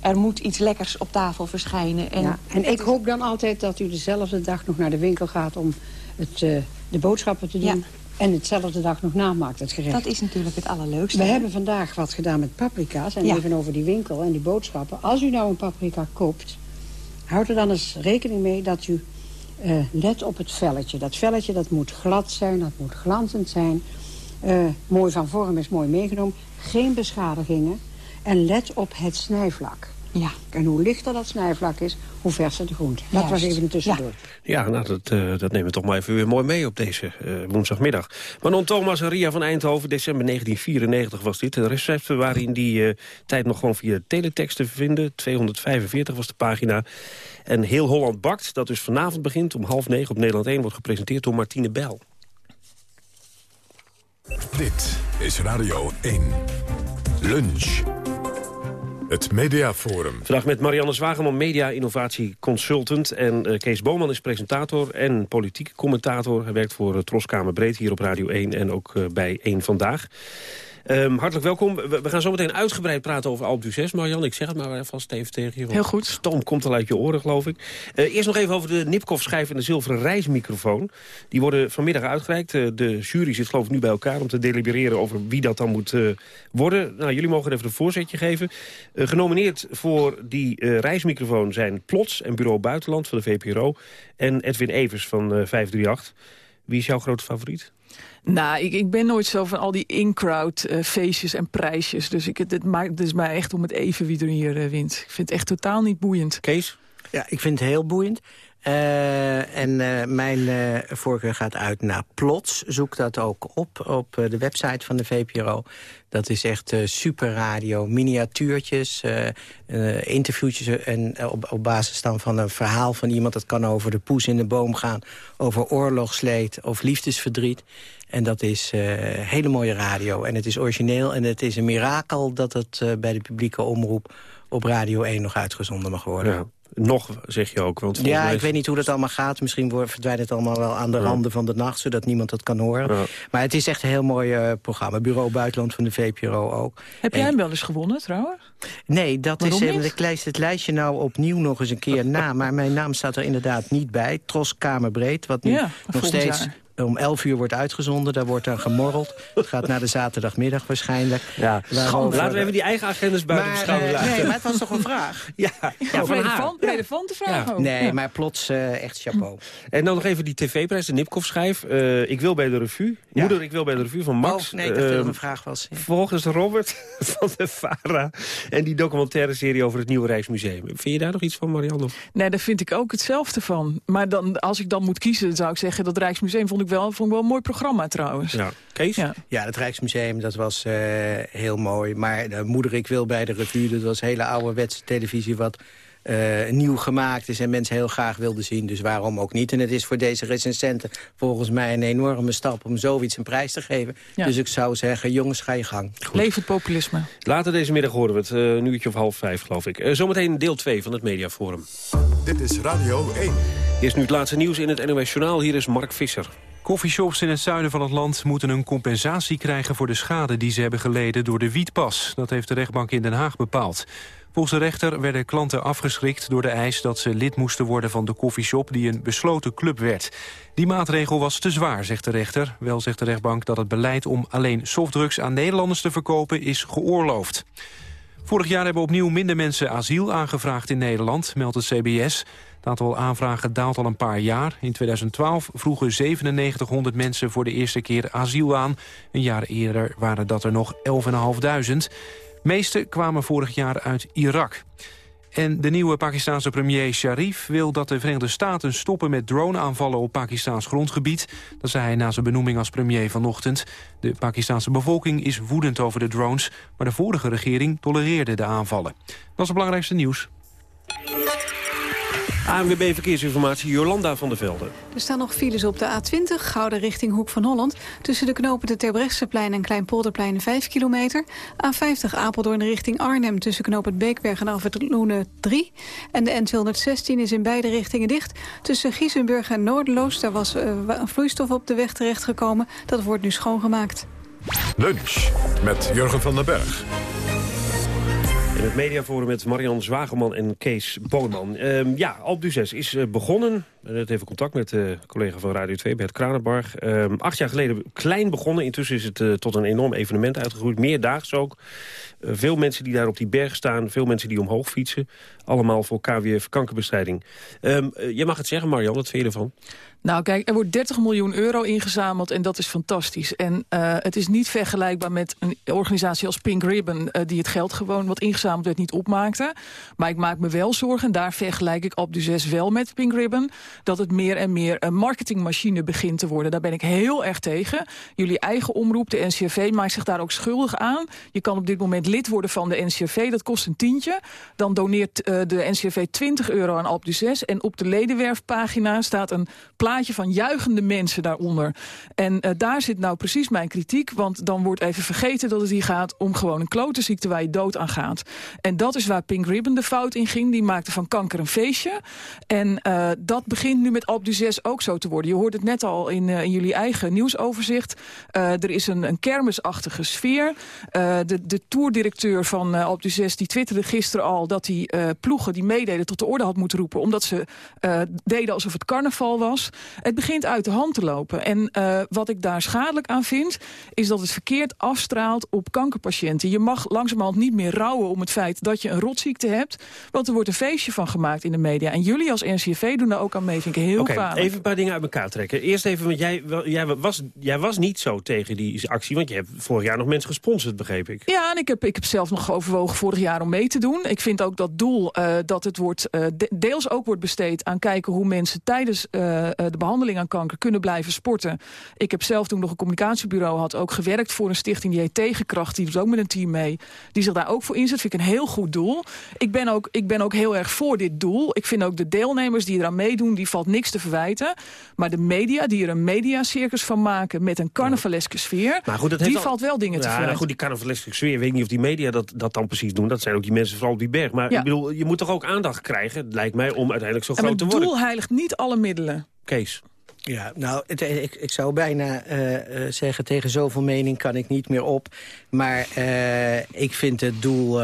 Er moet iets lekkers op tafel verschijnen. En, ja, en ik hoop dan altijd dat u dezelfde dag nog naar de winkel gaat... om het, uh, de boodschappen te doen. Ja. En hetzelfde dag nog namaakt, het gerecht. Dat is natuurlijk het allerleukste. We hebben vandaag wat gedaan met paprika's. En ja. even over die winkel en die boodschappen. Als u nou een paprika koopt... houd er dan eens rekening mee dat u uh, let op het velletje. Dat velletje dat moet glad zijn, dat moet glanzend zijn. Uh, mooi van vorm is mooi meegenomen. Geen beschadigingen. En let op het snijvlak. Ja. En hoe lichter dat snijvlak is, hoe verser de groente. Dat Juist. was even een tussendoor. Ja, nou, dat, eh, dat nemen we toch maar even weer mooi mee op deze eh, woensdagmiddag. Manon Thomas en Ria van Eindhoven, december 1994 was dit. De recepten waren in die eh, tijd nog gewoon via teletext te vinden. 245 was de pagina. En Heel Holland Bakt, dat dus vanavond begint om half negen op Nederland 1... wordt gepresenteerd door Martine Bijl. Dit is Radio 1. Lunch. Het Mediaforum. Vandaag met Marianne Zwageman, media innovatie consultant. En eh, Kees Boman is presentator en politiek commentator. Hij werkt voor uh, Troskamer Breed hier op Radio 1 en ook uh, bij 1 Vandaag. Um, hartelijk welkom. We, we, gaan zo meteen uitgebreid praten over Alp d'Huez. Marian, ik zeg het maar vast even tegen je. Heel goed. Stoom komt al uit je oren, geloof ik. Uh, eerst nog even over de Nipkoff-schijf en de zilveren reismicrofoon. Die worden vanmiddag uitgereikt. Uh, de jury zit geloof ik nu bij elkaar om te delibereren over wie dat dan moet uh, worden. Nou, jullie mogen even een voorzetje geven. genomineerd voor die reismicrofoon zijn Plots en Bureau Buitenland van de VPRO. En Edwin Evers van 538. Wie is jouw grote favoriet? Nou, ik, ik ben nooit zo van al die in-crowd uh, feestjes en prijsjes. Dus ik, het, maakt, het is mij echt om het even wie er hier uh, wint. Ik vind het echt totaal niet boeiend. Kees? Ja, ik vind het heel boeiend. Uh, en uh, mijn uh, voorkeur gaat uit naar Plots. Zoek dat ook op op de website van de VPRO. Dat is echt super radio, miniatuurtjes, interviewtjes... en op, op basis dan van een verhaal van iemand... dat kan over de poes in de boom gaan, over oorlogsleed of liefdesverdriet. En dat is hele mooie radio. En het is origineel en het is een mirakel... dat het bij de publieke omroep op Radio 1 nog uitgezonden mag worden. Ja. Nog, zeg je ook. Want ja, mij... ik weet niet hoe dat allemaal gaat. Misschien wordt, verdwijnt het allemaal wel aan de ja. randen van de nacht... zodat niemand dat kan horen. Ja. Maar het is echt een heel mooi uh, programma. Bureau Buitenland van de VPRO ook. Heb jij en... hem wel eens gewonnen, trouwens? Nee, dat Waarom is... Uh, ik lijst het lijstje nou opnieuw nog eens een keer na. Maar mijn naam staat er inderdaad niet bij. Tros Kamerbreed, wat nu ja, nog steeds... Jaar om 11 uur wordt uitgezonden. Daar wordt dan gemorreld. Het gaat naar de zaterdagmiddag waarschijnlijk. Ja, Waarover... Laten we even die eigen agendas buiten maar, beschouwing uh, laten. Nee, maar het was toch een vraag? ja, ja, ja van relevant, ja. relevante vraag ook. Nee, maar plots uh, echt chapeau. En dan nog even die tv-prijs, de Nipkoff-schijf. Uh, ik wil bij de revue. Moeder, ik wil bij de revue van Max. Oh, nee, dat het een vraag was. Ja. Volgens Robert van de VARA. En die documentaire serie over het Nieuwe Rijksmuseum. Vind je daar nog iets van, Marianne? Nee, daar vind ik ook hetzelfde van. Maar dan, als ik dan moet kiezen, zou ik zeggen... dat Rijksmuseum vond ik wel, vond ik wel een mooi programma trouwens. Ja. Kees? Ja, ja het Rijksmuseum, dat was uh, heel mooi. Maar de Moeder ik wil bij de revue, dat was hele ouderwetse televisie... wat uh, nieuw gemaakt is en mensen heel graag wilden zien. Dus waarom ook niet? En het is voor deze recensenten volgens mij een enorme stap... om zoiets een prijs te geven. Ja. Dus ik zou zeggen, jongens, ga je gang. Leef het populisme. Later deze middag horen we het. Uh, een uurtje of half vijf, geloof ik. Uh, zometeen deel 2 van het Mediaforum. Dit is Radio 1. Eerst nu het laatste nieuws in het NOS Journaal. Hier is Mark Visser. Coffeeshops in het zuiden van het land moeten een compensatie krijgen voor de schade die ze hebben geleden door de wietpas. Dat heeft de rechtbank in Den Haag bepaald. Volgens de rechter werden klanten afgeschrikt door de eis dat ze lid moesten worden van de coffeeshop die een besloten club werd. Die maatregel was te zwaar, zegt de rechter. Wel zegt de rechtbank dat het beleid om alleen softdrugs aan Nederlanders te verkopen is geoorloofd. Vorig jaar hebben opnieuw minder mensen asiel aangevraagd in Nederland, meldt het CBS. Het aantal aanvragen daalt al een paar jaar. In 2012 vroegen 9700 mensen voor de eerste keer asiel aan. Een jaar eerder waren dat er nog 11.500. meeste kwamen vorig jaar uit Irak. En de nieuwe Pakistanse premier Sharif wil dat de Verenigde Staten stoppen met drone-aanvallen op Pakistaans grondgebiet. Dat zei hij na zijn benoeming als premier vanochtend. De Pakistanse bevolking is woedend over de drones, maar de vorige regering tolereerde de aanvallen. Dat is het belangrijkste nieuws. ANWB Verkeersinformatie, Jolanda van der Velde. Er staan nog files op de A20, Gouden richting Hoek van Holland. Tussen de knopen de Terbrechtseplein en Kleinpolderplein 5 kilometer. A50 Apeldoorn richting Arnhem tussen knopen Beekberg en Alfred Loenen 3. En de N216 is in beide richtingen dicht. Tussen Giesenburg en Noorderloos, daar was uh, een vloeistof op de weg terechtgekomen. Dat wordt nu schoongemaakt. Lunch met Jurgen van den Berg. In het mediaforum met Marian Zwageman en Kees Boonman. Um, ja, Alp is uh, begonnen. Hebben even contact met de uh, collega van Radio 2, Bert Kranenbarg. Um, acht jaar geleden klein begonnen. Intussen is het uh, tot een enorm evenement uitgegroeid. Meerdaags ook. veel mensen die daar op die berg staan. Veel mensen die omhoog fietsen. Allemaal voor KWF kankerbestrijding. Um, je mag het zeggen, Marian. Wat vind je ervan? Nou kijk, er wordt 30 miljoen euro ingezameld en dat is fantastisch. En uh, het is niet vergelijkbaar met een organisatie als Pink Ribbon... Uh, die het geld gewoon wat ingezameld werd niet opmaakte. Maar ik maak me wel zorgen, en daar vergelijk ik Alp 6 wel met Pink Ribbon... dat het meer en meer een marketingmachine begint te worden. Daar ben ik heel erg tegen. Jullie eigen omroep, de NCRV, maakt zich daar ook schuldig aan. Je kan op dit moment lid worden van de NCRV, dat kost een tientje. Dan doneert uh, de NCRV 20 euro aan Alp 6. En op de ledenwerfpagina staat een van juichende mensen daaronder. En uh, daar zit nou precies mijn kritiek. Want dan wordt even vergeten dat het hier gaat om gewoon een klotenziekte waar je dood aan gaat. En dat is waar Pink Ribbon de fout in ging. Die maakte van kanker een feestje. En uh, dat begint nu met Alp du 6 ook zo te worden. Je hoort het net al in, in jullie eigen nieuwsoverzicht. Er is een, een kermisachtige sfeer. De, de toerdirecteur van Alp du 6 die twitterde gisteren al... dat uh, ploegen die meededen tot de orde had moeten roepen... omdat ze deden alsof het carnaval was. Het begint uit de hand te lopen. En uh, wat ik daar schadelijk aan vind... is dat het verkeerd afstraalt op kankerpatiënten. Je mag langzamerhand niet meer rouwen om het feit dat je een rotziekte hebt. Want er wordt een feestje van gemaakt in de media. En jullie als NCV doen daar ook aan mee, vind ik heel okay, kwalijk. even een paar dingen uit elkaar trekken. Eerst even, want jij, jij, was, jij was niet zo tegen die actie... want je hebt vorig jaar nog mensen gesponsord, begreep ik. Ja, en ik heb, ik heb zelf nog overwogen vorig jaar om mee te doen. Ik vind ook dat doel uh, dat het wordt, uh, de, deels ook wordt besteed aan kijken... hoe mensen tijdens uh, de behandeling aan kanker kunnen blijven sporten. Ik heb zelf toen nog een communicatiebureau had ook gewerkt voor een stichting die heet Tegenkracht. Die doet ook met een team mee. Die zich daar ook voor inzet. Vind ik een heel goed doel. Ik ben ook, ik ben ook heel erg voor dit doel. Ik vind ook de deelnemers die eraan meedoen, die valt niks te verwijten. Maar de media die er een mediacircus van maken met een carnavaleske sfeer, goed, dat die al... valt wel dingen ja, te verwijten. Nou goed, die carnavaleske sfeer, weet ik niet of die media dat, dat dan precies doen. Dat zijn ook die mensen vooral op die berg. Maar Ja. ik bedoel, je moet toch ook aandacht krijgen, lijkt mij, om uiteindelijk zo En groot te het worden. doel heiligt niet alle middelen. Kees. Ja, nou, het, ik, ik zou bijna uh, uh, zeggen... tegen zoveel mening kan ik niet meer op. Maar ik vind het doel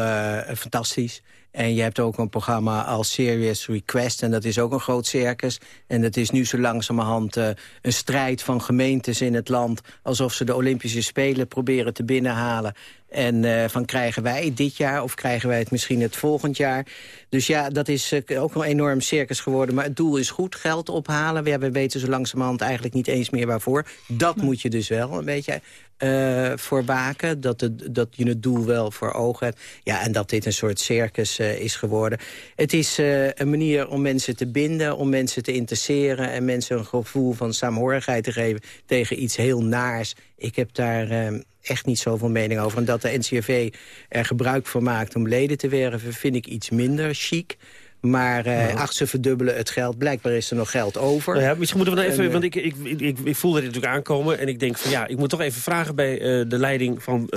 fantastisch. En je hebt ook een programma als Serious Request. En dat is ook een groot circus. En dat is nu zo langzamerhand uh, een strijd van gemeentes in het land. Alsof ze de Olympische Spelen proberen te binnenhalen. En uh, van krijgen wij dit jaar of krijgen wij het misschien het volgend jaar. Dus ja, dat is uh, ook een enorm circus geworden. Maar het doel is goed, geld ophalen. Ja, we weten zo langzamerhand eigenlijk niet eens meer waarvoor. Dat moet je dus wel een beetje uh, voor waken. Dat, het, dat je het doel wel voor ogen hebt. Ja, en dat dit een soort circus uh, is geworden. Het is uh, een manier om mensen te binden, om mensen te interesseren... en mensen een gevoel van saamhorigheid te geven tegen iets heel naars. Ik heb daar echt niet zoveel mening over. En dat de NCRV er gebruik van maakt om leden te werven... vind ik iets minder chic. Maar uh, ja. ach, ze verdubbelen het geld. Blijkbaar is er nog geld over. Nou ja, misschien moeten we dan even... En, uh, want ik, ik, ik, ik, voel dit natuurlijk aankomen. En ik denk van ja, ik moet toch even vragen bij uh, de leiding van...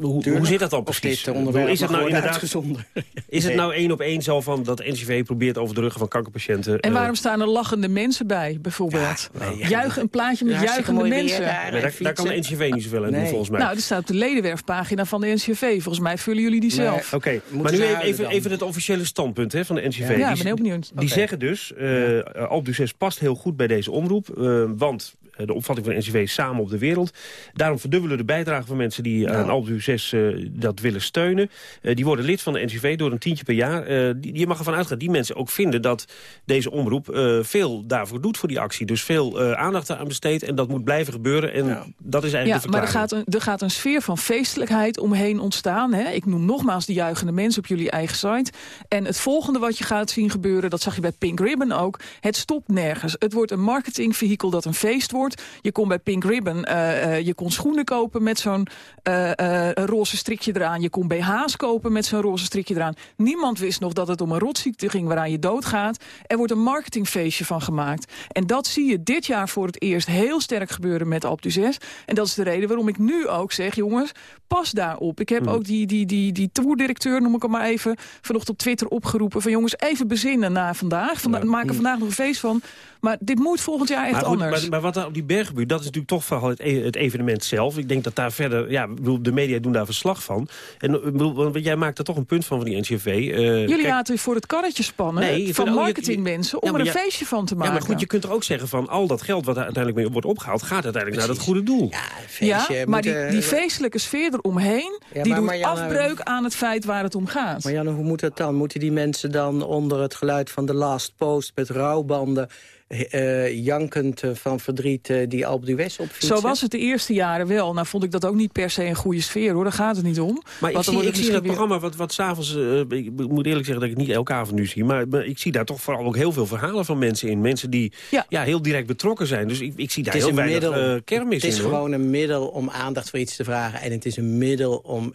hoe, hoe zit dat dan precies? Dit onderwerp is het nou inderdaad uitgezonden? Is het nou één op één zo van dat NCV probeert over de ruggen van kankerpatiënten... En waarom staan er lachende mensen bij, bijvoorbeeld? Ja, nee, Juichen, een plaatje met juichende mensen. Daar, nee, daar, daar, kan de NCV niet zoveel aan nee. doen, volgens mij. Nou, dat staat op de ledenwerfpagina van de NCV. Volgens mij vullen jullie die zelf. Oké, okay. maar nu even, even het officiële standpunt hè, van de NCV. Ja, ik ben heel benieuwd. Die okay. zeggen dus, uh, Alp 6 past heel goed bij deze omroep. Uh, want de opvatting van de NCV is samen op de wereld. Daarom verdubbelen de bijdrage van mensen die aan Alp 6 uh, dat willen steunen. Uh, die worden lid van de NCV door een tientje per jaar. Uh, die, je mag ervan uitgaan dat die mensen ook vinden dat deze omroep veel daarvoor doet voor die actie. Dus veel aandacht aan besteedt en dat moet blijven gebeuren. En ja. dat is eigenlijk ja, de verklaring. Maar er gaat, een, er gaat een sfeer van feestelijkheid omheen ontstaan. Hè? Ik noem nogmaals de juichende mensen op jullie eigen site. En het volgende wat je gaat zien gebeuren, dat zag je bij Pink Ribbon ook. Het stopt nergens. Het wordt een marketingvehikel dat een feest wordt. Je kon bij Pink Ribbon, uh, uh, je kon schoenen kopen met zo'n uh, roze strikje eraan. Je kon BH's kopen met zo'n roze strikje eraan. Niemand wist nog dat het om een rotziekte ging waaraan je doodgaat. Er wordt een marketingfeestje van gemaakt. En dat zie je dit jaar voor het eerst heel sterk gebeuren met Alp 6. En dat is de reden waarom ik nu ook zeg, jongens, pas daarop. Ik heb mm. ook die, die, die, die tourdirecteur, noem ik hem maar even, vanochtend op Twitter opgeroepen. Van jongens, even bezinnen na vandaag. Vanda ja. Maak er vandaag nog een feest van. Maar dit moet volgend jaar echt maar goed, anders. Maar, maar wat die berg gebeurt, dat is natuurlijk toch vooral het, e het, evenement zelf. Ik denk dat daar verder, ja, bedoel, de media doen daar verslag van. En bedoel, jij maakt er toch een punt van van die NCV. Uh, Jullie kijk, laten u voor het karretje spannen nee, van marketingmensen om ja, er een ja, feestje van te maken. Ja, maar goed, je kunt er ook zeggen van al dat geld wat er uiteindelijk mee wordt opgehaald, gaat uiteindelijk Precies. naar dat goede doel. Ja, feestje, ja maar die, die feestelijke sfeer eromheen, ja, die doet Marianne, afbreuk aan het feit waar het om gaat. Maar Janne, hoe moet dat dan? Moeten die mensen dan onder het geluid van de last post met rouwbanden eh, jankend eh, van verdriet uh, die Alpe d'Huez opfietsen. Zo was het de eerste jaren wel. Nou vond ik dat ook niet per se een goede sfeer, hoor. Daar gaat het niet om. Maar ik zie, ik zie het programma wat, wat s'avonds... ik moet eerlijk zeggen dat ik het niet elke avond nu zie... Maar, ik zie daar toch vooral ook heel veel verhalen van mensen in. Mensen die ja. heel direct betrokken zijn. Dus ik, ik zie daar heel weinig middel, kermis in. Het is in, gewoon een middel om aandacht voor iets te vragen. En het is een middel om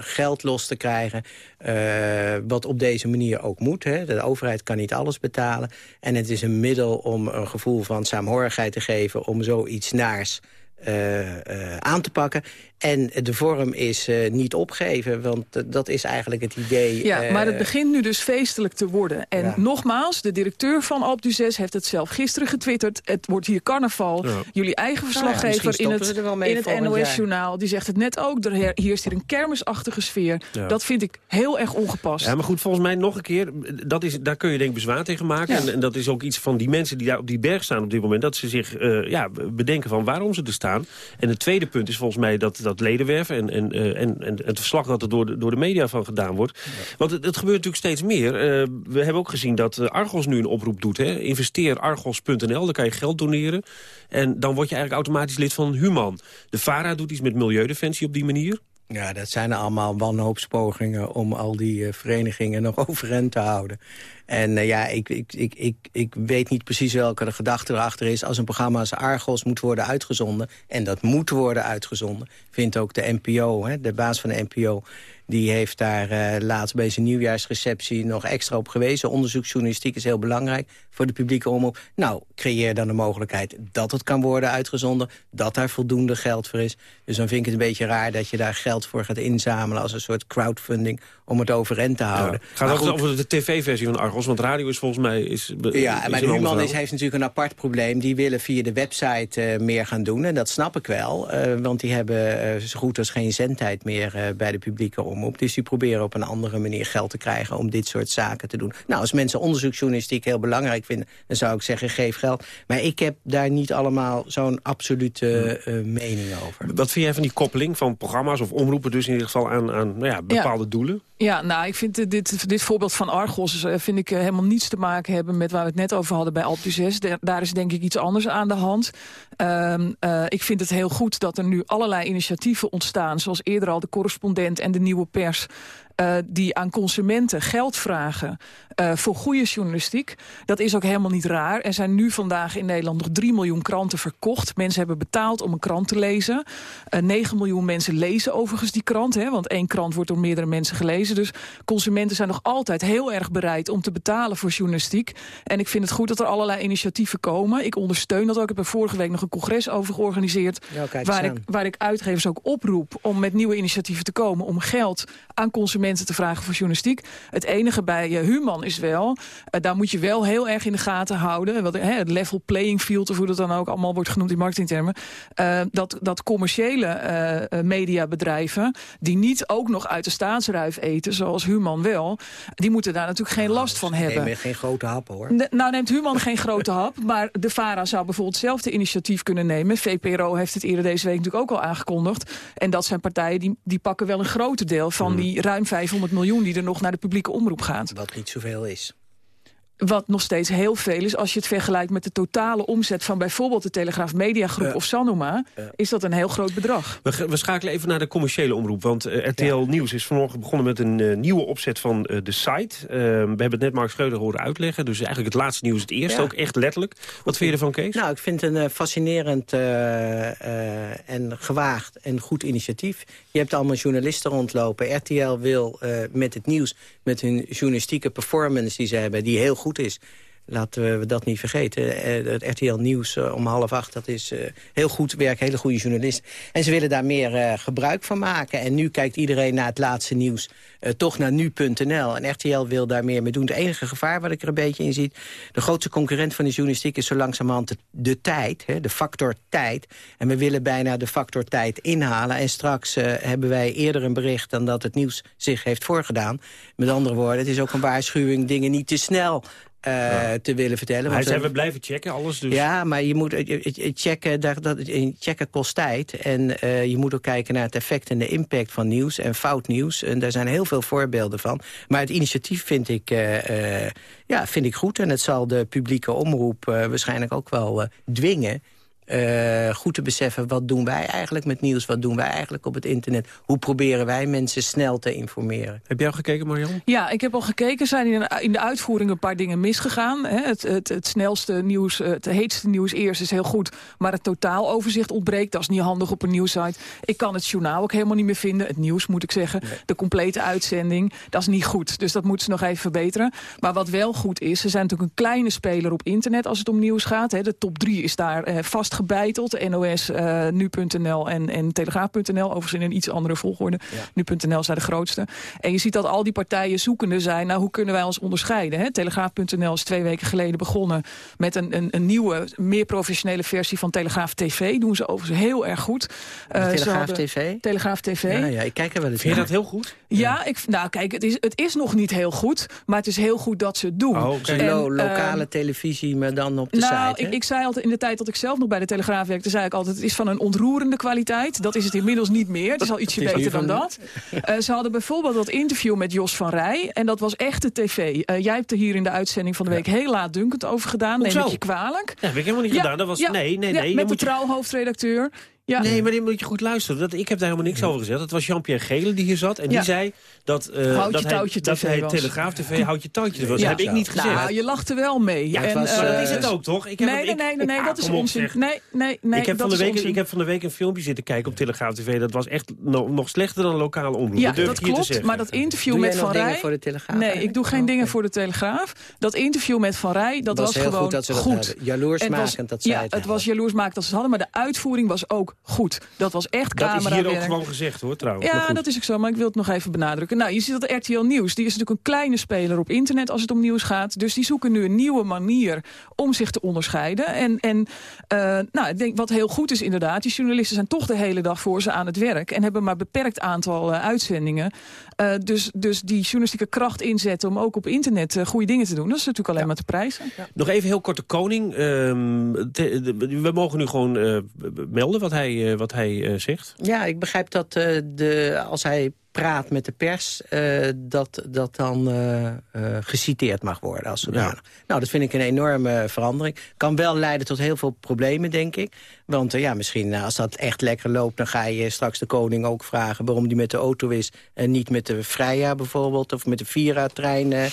geld los te krijgen. wat op deze manier ook moet. Hè. De overheid kan niet alles betalen. En het is een middel om een gevoel van saamhorigheid te geven... om zoiets naars uh, uh, aan te pakken. En de vorm is uh, niet opgeven, want dat is eigenlijk het idee. Ja, maar het begint nu dus feestelijk te worden. En ja. nogmaals, de directeur van Alp du 6 heeft het zelf gisteren getwitterd. Het wordt hier carnaval. Ja. Jullie eigen verslaggever nou in het, in het NOS-journaal... die zegt het net ook, er heerst hier een kermisachtige sfeer. Dat vind ik heel erg ongepast. Ja, maar goed, volgens mij nog een keer... Dat is, daar kun je denk ik bezwaar tegen maken. En, en, dat is ook iets van die mensen die daar op die berg staan op dit moment... dat ze zich ja, bedenken van waarom ze er staan. En het tweede punt is volgens mij dat dat ledenwerven... en, en, uh, en, en het verslag dat er door de, door de media van gedaan wordt. Want het, het, gebeurt natuurlijk steeds meer. Uh, we hebben ook gezien dat eh, Argos nu een oproep doet. Hè? Investeer argos.nl, daar kan je geld doneren. En dan word je eigenlijk automatisch lid van Human. De VARA doet iets met Milieudefensie op die manier. Ja, dat zijn allemaal wanhoopspogingen om al die uh, verenigingen nog overeind te houden. En uh, ja, ik, ik, ik, ik, ik weet niet precies welke de gedachte erachter is. Als een programma als Argos moet worden uitgezonden... en dat moet worden uitgezonden, vindt ook de NPO, hè, de baas van de NPO... Die heeft daar uh, laatst bij zijn nieuwjaarsreceptie nog extra op gewezen. Onderzoeksjournalistiek is heel belangrijk voor de publieke omroep. Nou, creëer dan de mogelijkheid dat het kan worden uitgezonden. Dat daar voldoende geld voor is. Dus dan vind ik het een beetje raar dat je daar geld voor gaat inzamelen... als een soort crowdfunding om het overeind te houden. Ja. Gaat het over de tv-versie van Argos? Want radio is volgens mij... Is, ja, is maar de Human is, heeft natuurlijk een apart probleem. Die willen via de website uh, meer gaan doen. En dat snap ik wel. Uh, want die hebben uh, zo goed als geen zendtijd meer bij de publieke omroep. Dus die proberen op een andere manier geld te krijgen... om dit soort zaken te doen. Nou, als mensen onderzoeksjournalistiek heel belangrijk vinden... dan zou ik zeggen, geef geld. Maar ik heb daar niet allemaal zo'n absolute mening over. Wat vind jij van die koppeling van programma's of omroepen... dus in ieder geval aan, aan nou ja, bepaalde ja. doelen? Ja, nou, ik vind dit, dit voorbeeld van Argos eh, vind ik eh, helemaal niets te maken hebben met waar we het net over hadden bij Alpe 6. Daar is denk ik iets anders aan de hand. Um, uh, ik vind het heel goed dat er nu allerlei initiatieven ontstaan, zoals eerder al de correspondent en de nieuwe pers, uh, die aan consumenten geld vragen uh, voor goede journalistiek. Dat is ook helemaal niet raar. Er zijn nu vandaag in Nederland nog 3 miljoen kranten verkocht. Mensen hebben betaald om een krant te lezen. Uh, 9 miljoen mensen lezen overigens die krant. Hè, want één krant wordt door meerdere mensen gelezen. Dus consumenten zijn nog altijd heel erg bereid om te betalen voor journalistiek. En ik vind het goed dat er allerlei initiatieven komen. Ik ondersteun dat ook. Ik heb er vorige week nog een congres over georganiseerd. Ja, waar, ik, waar ik uitgevers ook oproep om met nieuwe initiatieven te komen. Om geld aan consumenten te vragen voor journalistiek. Het enige bij uh, Human is wel, uh, daar moet je wel heel erg in de gaten houden. Wat, hè, het level playing field, of hoe dat dan ook allemaal wordt genoemd in marketingtermen. Uh, dat, dat commerciële mediabedrijven, die niet ook nog uit de staatsruif eten, zoals Human wel, die moeten daar natuurlijk geen nou, last van hebben. Neem geen grote hap hoor. Nou neemt Human geen grote hap, maar de VARA zou bijvoorbeeld zelf de initiatief kunnen nemen. VPRO heeft het eerder deze week natuurlijk ook al aangekondigd. En dat zijn partijen die, die pakken wel een groot deel van hmm. die ruim 500 miljoen die er nog naar de publieke omroep gaat. Wat niet zoveel is. Wat nog steeds heel veel is, als je het vergelijkt met de totale omzet van bijvoorbeeld de Telegraaf Mediagroep uh, of Sanoma, uh, is dat een heel groot bedrag. We, we, schakelen even naar de commerciële omroep, want uh, RTL ja. Nieuws is vanmorgen begonnen met een uh, nieuwe opzet van de site. we hebben het net Mark Schreuder horen uitleggen, dus eigenlijk het laatste nieuws het eerste, ja. ook echt letterlijk. Wat vind je ervan, Kees? Nou, ik vind het een fascinerend en gewaagd en goed initiatief. Je hebt allemaal journalisten rondlopen. RTL wil met het nieuws, met hun journalistieke performance die ze hebben, die heel goed goed is. Laten we dat niet vergeten. Het RTL Nieuws om half acht, dat is heel goed werk, hele goede journalist. En ze willen daar meer gebruik van maken. En nu kijkt iedereen naar het laatste nieuws toch naar nu.nl. En RTL wil daar meer mee doen. Het enige gevaar wat ik er een beetje in zie... de grootste concurrent van de journalistiek is zo langzamerhand de, de tijd. De factor tijd. En we willen bijna de factor tijd inhalen. En straks hebben wij eerder een bericht dan dat het nieuws zich heeft voorgedaan. Met andere woorden, het is ook een waarschuwing... dingen niet te snel eh, te willen vertellen. Zei, eh, we blijven checken, alles dus. Ja, maar je moet het- het checken, dat, dat, checken kost tijd. En eh, je moet ook kijken naar het effect en de impact van nieuws en fout nieuws. En daar zijn heel veel voorbeelden van. Maar het initiatief vind ik, eh, eh, ja, vind ik goed. En het zal de publieke omroep eh, waarschijnlijk ook wel eh, dwingen... eh, goed te beseffen, wat doen wij eigenlijk met nieuws? Wat doen wij eigenlijk op het internet? Hoe proberen wij mensen snel te informeren? Heb jij al gekeken, Marianne? Ja, ik heb al gekeken. Zijn in de, in de uitvoering een paar dingen misgegaan. Hè? Het, het, het snelste nieuws, eh, het heetste nieuws eerst is heel goed. Maar het totaaloverzicht ontbreekt. Dat is niet handig op een nieuwssite. Ik kan het journaal ook helemaal niet meer vinden. Het nieuws moet ik zeggen. De complete uitzending. Dat is niet goed. Dus dat moeten ze nog even verbeteren. Maar wat wel goed is, ze zijn natuurlijk een kleine speler op internet als het om nieuws gaat. Hè? De top drie is daar eh, vastgebeiteld. NOS, eh, nu.nl en, en telegraaf.nl. Overigens in een iets andere volgorde. Nu.nl zijn de grootste. En je ziet dat al die partijen zoekende zijn. Nou, hoe kunnen wij ons onderscheiden? hè? Telegraaf.nl is twee weken geleden begonnen met een, een, een nieuwe, meer professionele versie van Telegraaf TV. Doen ze overigens heel erg goed. Eh, Telegraaf TV? Telegraaf TV. Ja, ja, ik kijk er wel eens Vind je dat heel goed? Ja, ik, nou kijk, het is, het is nog niet heel goed, maar het is heel goed dat ze het doen. Oh, En, lo- lokale televisie, maar dan op de nou, site, hè? ik, ik zei altijd in de tijd dat ik zelf nog bij de Telegraaf werkte, zei ik altijd, het is van een ontroerende kwaliteit. Dat is het inmiddels niet meer. Het is al ietsje is beter dan dat. Eh, ze hadden bijvoorbeeld dat interview met Jos van Rij. En dat was echte tv. Eh, jij hebt er hier in de uitzending van de week heel laatdunkend over gedaan. Neem ik je kwalijk. Ja, heb ik helemaal niet Ja, gedaan. Dat was, ja, nee, nee, nee. met de je- trouwhoofdredacteur. Ja. Nee, maar dit moet je goed luisteren. Dat, ik heb daar helemaal niks over gezegd. Het was Jean-Pierre Gele die hier zat. En Ja. die zei dat, eh, Houtje dat hij, touwtje dat hij. Telegraaf TV houtje touwtje was. Ja. Dat heb ik niet gezegd. Nou, je lacht er wel mee. Ja, En, was, eh, maar dat is het ook, toch? Ik heb nee, nee, ik- nee, nee, nee, Ah, dat is op, onzin. Nee, nee, nee, ik, heb dat van de week, onzin. ik heb van de week een filmpje zitten kijken op Telegraaf TV. Dat was echt no- nog slechter dan lokale omroep. Ja, dat klopt. Maar dat interview Doe met Van Rij... voor de Telegraaf Nee, ik doe geen dingen voor de Telegraaf. Dat interview met Van Rij, dat Was gewoon goed dat ze dat goed. hadden. Jaloersmakend Het was- dat zij Ja, het het was jaloersmakend dat ze het hadden. Maar de uitvoering was ook goed. Dat was echt Dat is hier ook gewoon gezegd, hoor, trouwens. Ja, dat is ook zo, maar ik wil het nog even benadrukken. Nou, je ziet dat RTL Nieuws, die is natuurlijk een kleine speler op internet als het om nieuws gaat. Dus die zoeken nu een nieuwe manier om zich te onderscheiden. En, en eh, nou, ik denk wat heel goed is inderdaad, die journalisten zijn toch de hele dag voor ze aan het werk. En hebben maar beperkt aantal eh, uitzendingen. Eh, dus, dus die journalistieke kracht inzetten om ook op internet eh, goede dingen te doen. Dat is natuurlijk alleen maar te prijzen. Nog even heel kort de koning. Ehm, te- de- we mogen nu gewoon eh, melden wat hij, eh, wat hij eh, zegt. Ja, ik begrijp dat eh, de, als hij praat met de pers... eh, dat dat dan eh, eh, geciteerd mag worden als. Nou, dat vind ik een enorme verandering. Kan wel leiden tot heel veel problemen, denk ik. Want ja, misschien als dat echt lekker loopt... dan ga je straks de koning ook vragen waarom die met de auto is... en niet met de Freya bijvoorbeeld of met de Vira-trein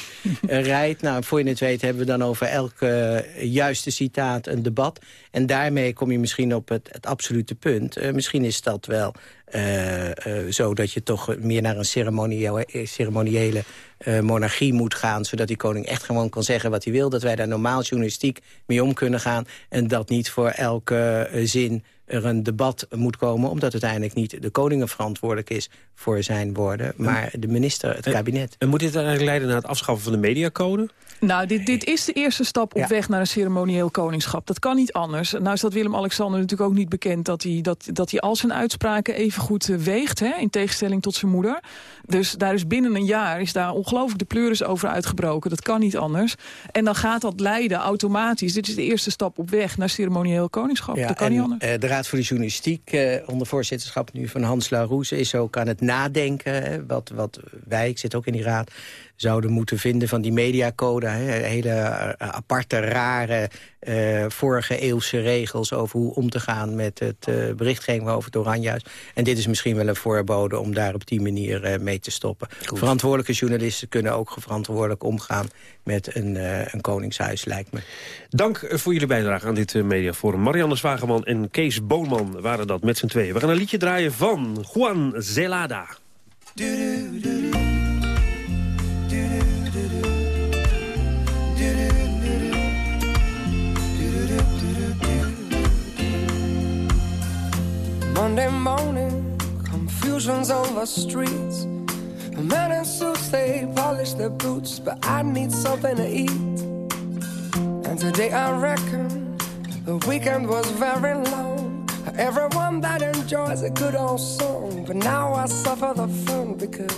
rijdt. Nou, voor je het weet hebben we dan over elk eh, juiste citaat een debat. En daarmee kom je misschien op het, het absolute punt. Misschien is dat wel eh, eh, zo dat je toch meer naar een ceremoniële, eh, ceremoniële eh, monarchie moet gaan... zodat die koning echt gewoon kan zeggen wat hij wil. Dat wij daar normaal journalistiek mee om kunnen gaan. En dat niet voor elke zin er een debat moet komen... omdat uiteindelijk niet de koning verantwoordelijk is voor zijn woorden... maar de minister, het kabinet. En moet dit eigenlijk leiden naar het afschaffen van de mediacode? Nou, dit, dit is de eerste stap op Ja. weg naar een ceremonieel koningschap. Dat kan niet anders. Nou is dat Willem-Alexander natuurlijk ook niet bekend... dat hij, dat, dat hij al zijn uitspraken even goed eh, weegt... Hè, in tegenstelling tot zijn moeder. Dus daar is binnen een jaar is daar ongelooflijk de pleuris over uitgebroken. Dat kan niet anders. En dan gaat dat leiden automatisch. Dit is de eerste stap op weg naar ceremonieel koningschap. dat kan en, niet anders. eh, Raad voor de Journalistiek, eh, onder voorzitterschap nu van Hans Larouse... is ook aan het nadenken, hè, wat, wat wij, ik zit ook in die raad... zouden moeten vinden van die mediacode. Hè, hele eh, aparte, rare, eh, vorige eeuwse regels... over hoe om te gaan met het eh, berichtgeving over het Oranjehuis. En dit is misschien wel een voorbode om daar op die manier eh, mee te stoppen. Verantwoordelijke journalisten kunnen ook verantwoordelijk omgaan... met een, eh, een koningshuis, lijkt me. Dank voor jullie bijdrage aan dit mediaforum. Marianne Zwageman en Kees Boonman waren dat met z'n tweeën. We gaan een liedje draaien van Juan Zelada. Monday morning, confusion's on the streets. Men in suits, they polish their boots, but I need something to eat. And today I reckon the weekend was very long. Everyone that enjoys a good old song, but now I suffer the fun because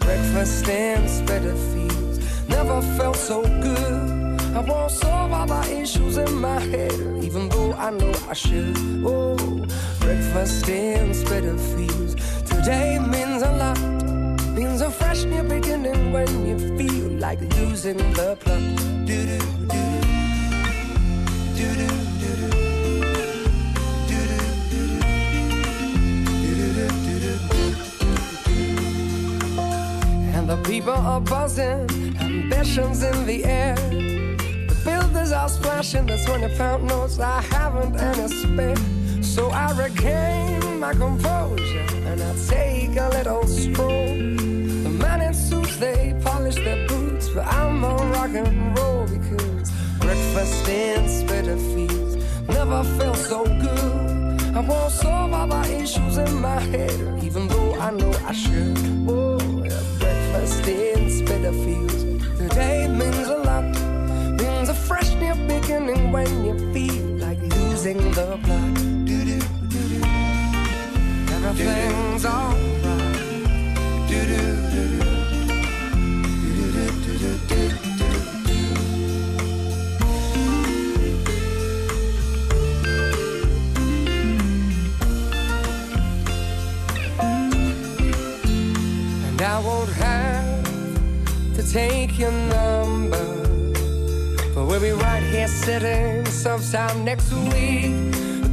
breakfast in spreader fields never felt so good. I won't solve all the issues in my head, even though I know I should. Oh, breakfast instead of feels. Today means a lot. Means a fresh new beginning when you feel like losing the plot. Do do do do do do do. And the people are buzzing, ambitions in the air. Are splashing the 20 pound notes. I haven't any spare. So I regain my composure and I take a little stroll. The men in suits, they polish their boots, but I'm on rock and roll because breakfast in Spitalfields never felt so good. I won't solve all the issues in my head, even though I know I should. Oh, yeah, breakfast in Spitalfields. The day means a lot, awakening when you feel like losing the plot. Do do do do. Everything's alright. Do do do do. And I won't have to take your love. But we'll be right here sitting sometime next week.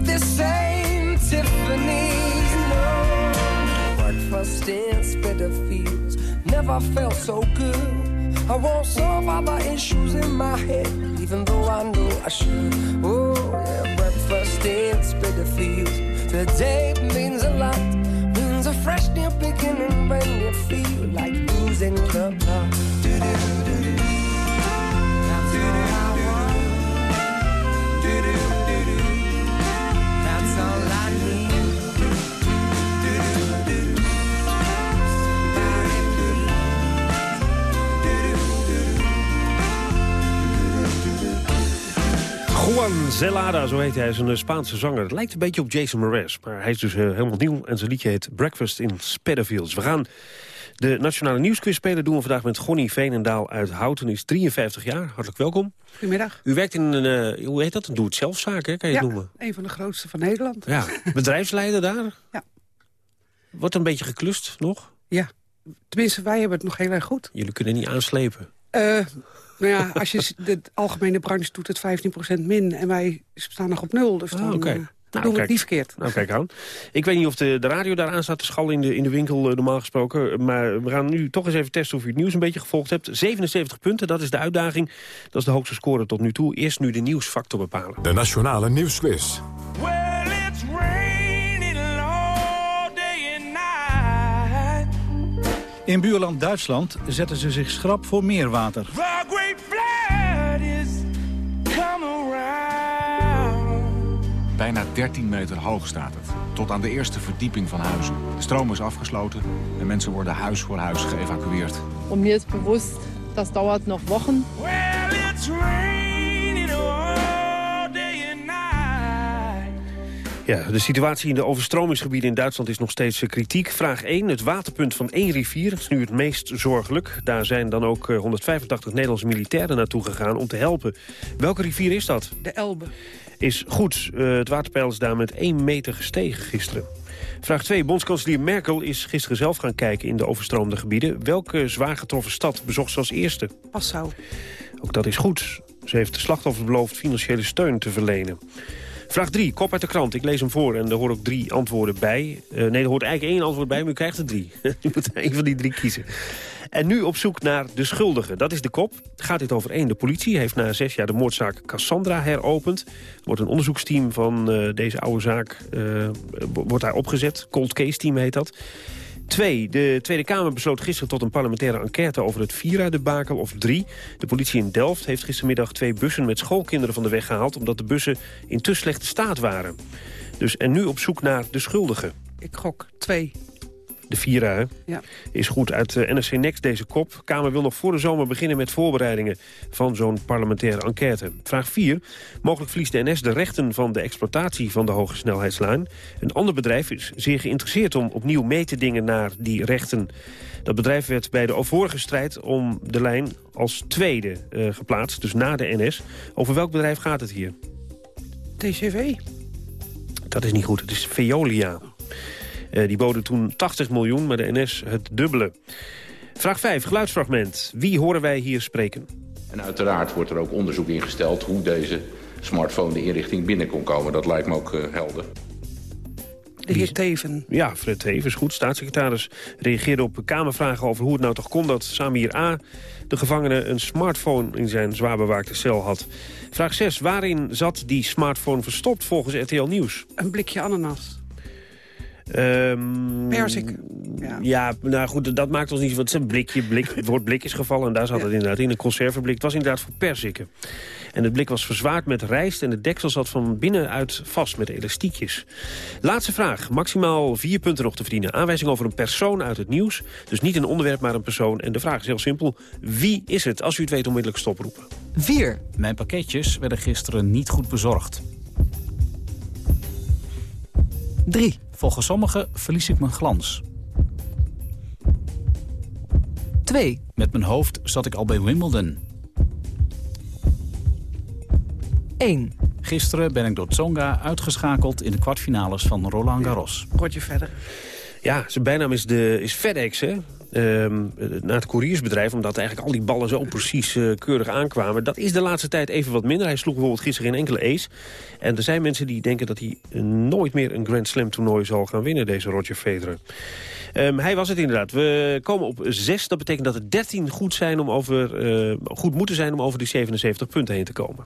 This same Tiffany's. No breakfast in Spitalfields never felt so good. I won't solve all the issues in my head, even though I know I should. Oh, yeah, breakfast in Spitalfields. Today means a lot, means a fresh new beginning when you feel like losing the plot. Zelada, zo heet hij, is een eh, Spaanse zanger. Het lijkt een beetje op Jason Mraz, maar hij is dus eh, helemaal nieuw... en zijn liedje heet Breakfast in Spitalfields. We gaan de Nationale Nieuwsquiz spelen. doen we vandaag met Gonnie Veenendaal uit Houten. Hij is 53 jaar, hartelijk welkom. Goedemiddag. U werkt in een, eh, hoe heet dat, een doe-het-zelf-zaak, kan je ja, het noemen? een van de grootste van Nederland. Ja, bedrijfsleider daar? Ja. Wordt een beetje geklust nog? Ja, tenminste wij hebben het nog heel erg goed. Jullie kunnen niet aanslepen. Eh, nou ja, als je de algemene branche doet het 15% min en wij staan nog op nul. Dus dan Ah, oké. eh, doen we het niet verkeerd. Nou, kijk aan. Ik weet niet of de, de radio daar aan staat te schallen in de, in de winkel, eh, normaal gesproken. Maar we gaan nu toch eens even testen of u het nieuws een beetje gevolgd hebt. 77 punten, dat is de uitdaging. Dat is de hoogste score tot nu toe. Eerst nu de nieuwsfactor bepalen. De Nationale Nieuwsquiz. In buurland Duitsland zetten ze zich schrap voor meer water. The great flood is come around. Bijna 13 meter hoog staat het. Tot aan de eerste verdieping van huizen. De stroom is afgesloten en mensen worden huis voor huis geëvacueerd. Und mir ist bewusst, das dauert noch Wochen. Well, Ja, de situatie in de overstromingsgebieden in Duitsland is nog steeds eh, kritiek. Vraag 1. Het waterpunt van één rivier is nu het meest zorgelijk. Daar zijn dan ook eh, 185 Nederlandse militairen naartoe gegaan om te helpen. Welke rivier is dat? De Elbe. Is goed. Eh, het waterpeil is daar met 1 meter gestegen gisteren. Vraag 2. Bondskanselier Merkel is gisteren zelf gaan kijken in de overstroomde gebieden. Welke zwaar getroffen stad bezocht ze als eerste? Passau. Ook dat is goed. Ze heeft de slachtoffers beloofd financiële steun te verlenen. Vraag 3, kop uit de krant. Ik lees hem voor en er horen ook drie antwoorden bij. Eh, nee, er hoort eigenlijk één antwoord bij, maar u krijgt er drie. u moet één van die drie kiezen. En nu op zoek naar de schuldigen. Dat is de kop. Gaat dit over één? De politie heeft na zes jaar de moordzaak Cassandra heropend. Er wordt een onderzoeksteam van eh, deze oude zaak eh, wordt daar opgezet. Cold Case Team heet dat. Twee, de Tweede Kamer besloot gisteren tot een parlementaire enquête over het Vira-debakel. Of drie, de politie in Delft heeft gistermiddag twee bussen met schoolkinderen van de weg gehaald... omdat de bussen in te slechte staat waren. Dus en nu op zoek naar de schuldigen. Ik gok twee. De Vira, hè? Ja. Is goed uit uh, NRC Next deze kop. Kamer wil nog voor de zomer beginnen met voorbereidingen van zo'n parlementaire enquête. Vraag 4. Mogelijk verliest de NS de rechten van de exploitatie van de hoge snelheidslijn. Een ander bedrijf is zeer geïnteresseerd om opnieuw mee te dingen naar die rechten. Dat bedrijf werd bij de vorige strijd om de lijn als tweede uh, geplaatst, dus na de NS. Over welk bedrijf gaat het hier? TCV. Dat is niet goed, het is Veolia. Uh, die boden toen 80 miljoen, maar de NS het dubbele. Vraag 5, geluidsfragment. Wie horen wij hier spreken? En uiteraard wordt er ook onderzoek ingesteld hoe deze smartphone de inrichting binnen kon komen. Dat lijkt me ook uh, helder. De heer Teven. Ja, Fred Teven goed. Staatssecretaris reageerde op Kamervragen over hoe het nou toch kon dat Samir A. de gevangene een smartphone in zijn zwaar bewaakte cel had. Vraag 6. Waarin zat die smartphone verstopt volgens RTL Nieuws? Een blikje ananas. Um, Persik. Ja. ja, nou goed, dat maakt ons niet wat. Het blikje, blik, het woord blik is gevallen en daar zat ja. het inderdaad in. Een conserveblik. Het was inderdaad voor persikken. En het blik was verzwaard met rijst en de deksel zat van binnenuit vast met elastiekjes. Laatste vraag. Maximaal vier punten nog te verdienen. Aanwijzing over een persoon uit het nieuws. Dus niet een onderwerp, maar een persoon. En de vraag is heel simpel. Wie is het? Als u het weet, onmiddellijk stoproepen. 4. Mijn pakketjes werden gisteren niet goed bezorgd. 3. Volgens sommigen verlies ik mijn glans. 2. Met mijn hoofd zat ik al bij Wimbledon. 1. Gisteren ben ik door Tsonga uitgeschakeld in de kwartfinales van Roland Garros. Rotje verder. Ja, zijn bijnaam is, de, is FedEx, hè? Um, na het couriersbedrijf, omdat eigenlijk al die ballen zo precies uh, keurig aankwamen. Dat is de laatste tijd even wat minder. Hij sloeg bijvoorbeeld gisteren geen enkele ace. En er zijn mensen die denken dat hij nooit meer een Grand Slam toernooi zal gaan winnen, deze Roger Federer. Um, hij was het inderdaad. We komen op 6. Dat betekent dat er 13 goed, zijn om over, uh, goed moeten zijn om over die 77 punten heen te komen.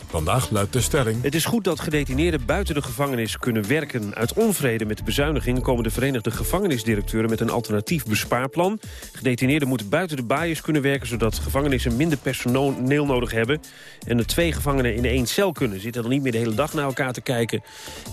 Vandaag luidt de stelling... Het is goed dat gedetineerden buiten de gevangenis kunnen werken. Uit onvrede met de bezuiniging komen de Verenigde Gevangenisdirecteuren... met een alternatief bespaarplan. Gedetineerden moeten buiten de baaiers kunnen werken... zodat gevangenissen minder personeel nodig hebben... en de twee gevangenen in één cel kunnen. Zitten dan niet meer de hele dag naar elkaar te kijken.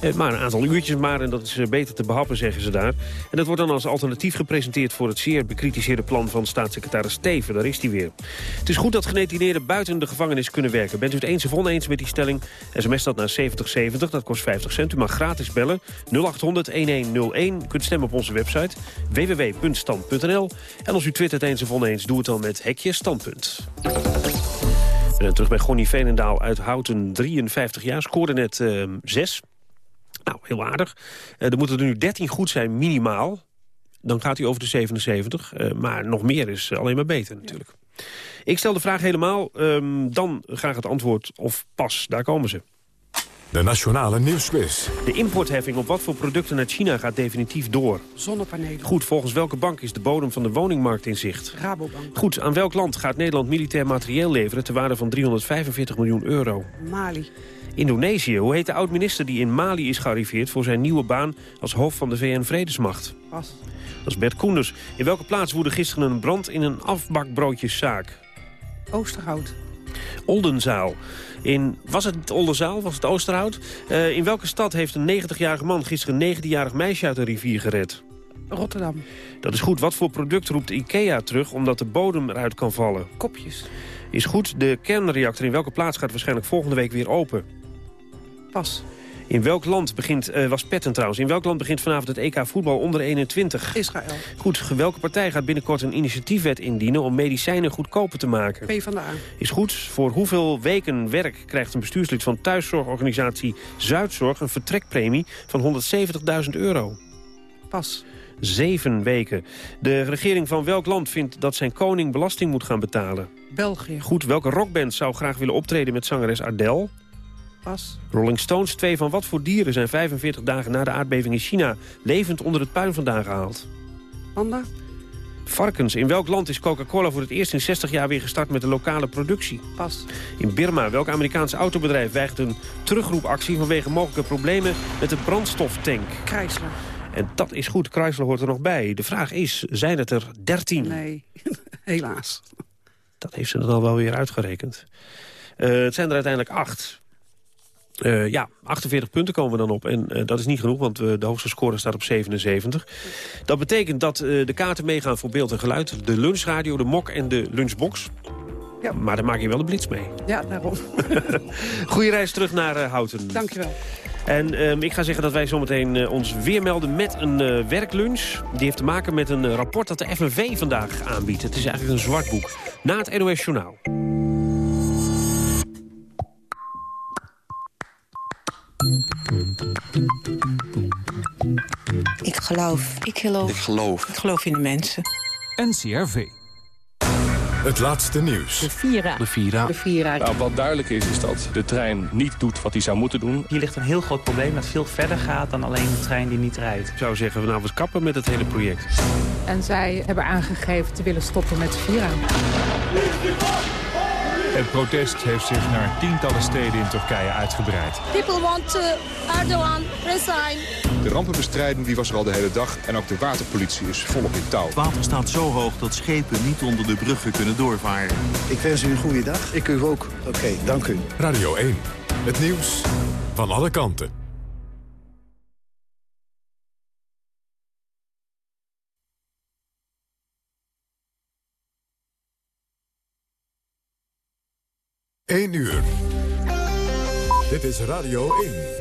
Eh, maar een aantal uurtjes maar, en dat is beter te behappen, zeggen ze daar. En dat wordt dan als alternatief gepresenteerd... voor het zeer bekritiseerde plan van staatssecretaris Steven. Daar is hij weer. Het is goed dat gedetineerden buiten de gevangenis kunnen werken. Bent u het eens of oneens met die stelling. SMS dat naar 7070, dat kost 50 cent. U mag gratis bellen 0800-1101. U kunt stemmen op onze website www.stand.nl. En als u twittert eens of oneens, doe het dan met hekje standpunt. Terug bij Gonnie Veenendaal uit Houten, 53 jaar, scoorde net uh, 6. Nou, heel aardig. Uh, er moeten er nu 13 goed zijn, minimaal. Dan gaat hij over de 77. Uh, maar nog meer is alleen maar beter natuurlijk. Ik stel de vraag helemaal, um, dan graag het antwoord of pas. Daar komen ze. De Nationale Nieuwsquiz. De importheffing op wat voor producten uit China gaat definitief door? Zonnepanelen. Goed, volgens welke bank is de bodem van de woningmarkt in zicht? Rabobank. Goed, aan welk land gaat Nederland militair materieel leveren... ter waarde van 345 miljoen euro? Mali. Indonesië. Hoe heet de oud-minister die in Mali is gearriveerd... voor zijn nieuwe baan als hoofd van de VN-vredesmacht? Pas. Dat is Bert Koenders. In welke plaats woedde gisteren een brand in een afbakbroodjeszaak? Oosterhout. Oldenzaal. In, was het Oldenzaal? Was het Oosterhout? Uh, in welke stad heeft een 90-jarige man gisteren een 19-jarig meisje uit de rivier gered? Rotterdam. Dat is goed. Wat voor product roept IKEA terug omdat de bodem eruit kan vallen? Kopjes. Is goed. De kernreactor in welke plaats gaat waarschijnlijk volgende week weer open? Pas. In welk land begint, uh, was Petten trouwens, in welk land begint vanavond het EK voetbal onder 21? Israël. Goed, welke partij gaat binnenkort een initiatiefwet indienen om medicijnen goedkoper te maken? P van de A. Is goed. Voor hoeveel weken werk krijgt een bestuurslid van thuiszorgorganisatie Zuidzorg een vertrekpremie van 170.000 euro? Pas. Zeven weken. De regering van welk land vindt dat zijn koning belasting moet gaan betalen? België. Goed, welke rockband zou graag willen optreden met zangeres Adele? Pas. Rolling Stones, twee van wat voor dieren zijn 45 dagen na de aardbeving in China... levend onder het puin vandaan gehaald? Panda. Varkens. In welk land is Coca-Cola voor het eerst in 60 jaar weer gestart met de lokale productie? Pas. In Birma. Welk Amerikaanse autobedrijf weigert een terugroepactie... vanwege mogelijke problemen met de brandstoftank? Chrysler. En dat is goed. Chrysler hoort er nog bij. De vraag is, zijn het er 13? Nee, helaas. Dat heeft ze dan al wel weer uitgerekend. Uh, het zijn er uiteindelijk acht. Uh, ja, 48 punten komen we dan op. En uh, dat is niet genoeg, want uh, de hoogste score staat op 77. Dat betekent dat de kaarten meegaan voor beeld en geluid. De lunchradio, de mok en de lunchbox. Ja. Maar daar maak je wel de blitz mee. Ja, daarom. Goeie reis terug naar Houten. Dankjewel. En um, ik ga zeggen dat wij zometeen uh, ons weer melden met een uh, werklunch. Die heeft te maken met een rapport dat de FNV vandaag aanbiedt. Het is eigenlijk een zwart boek. Na het NOS Journaal. Ik geloof. Ik geloof. Ik geloof. Ik geloof in de mensen. NCRV. Het laatste nieuws. De Vira. De Vira. De Vira. Nou, wat duidelijk is, is dat de trein niet doet wat hij zou moeten doen. Hier ligt een heel groot probleem dat veel verder gaat dan alleen de trein die niet rijdt. Ik zou zeggen, we nou eens kappen met het hele project. En zij hebben aangegeven te willen stoppen met de Vira. Het protest heeft zich naar tientallen steden in Turkije uitgebreid. People want to Erdogan resign. De rampenbestrijding die was er al de hele dag en ook de waterpolitie is volop in touw. Het water staat zo hoog dat schepen niet onder de bruggen kunnen doorvaren. Ik wens u een goede dag. Ik u ook. Oké, okay, dank u. Radio 1. Het nieuws van alle kanten. Eén uur. Dit is Radio 1.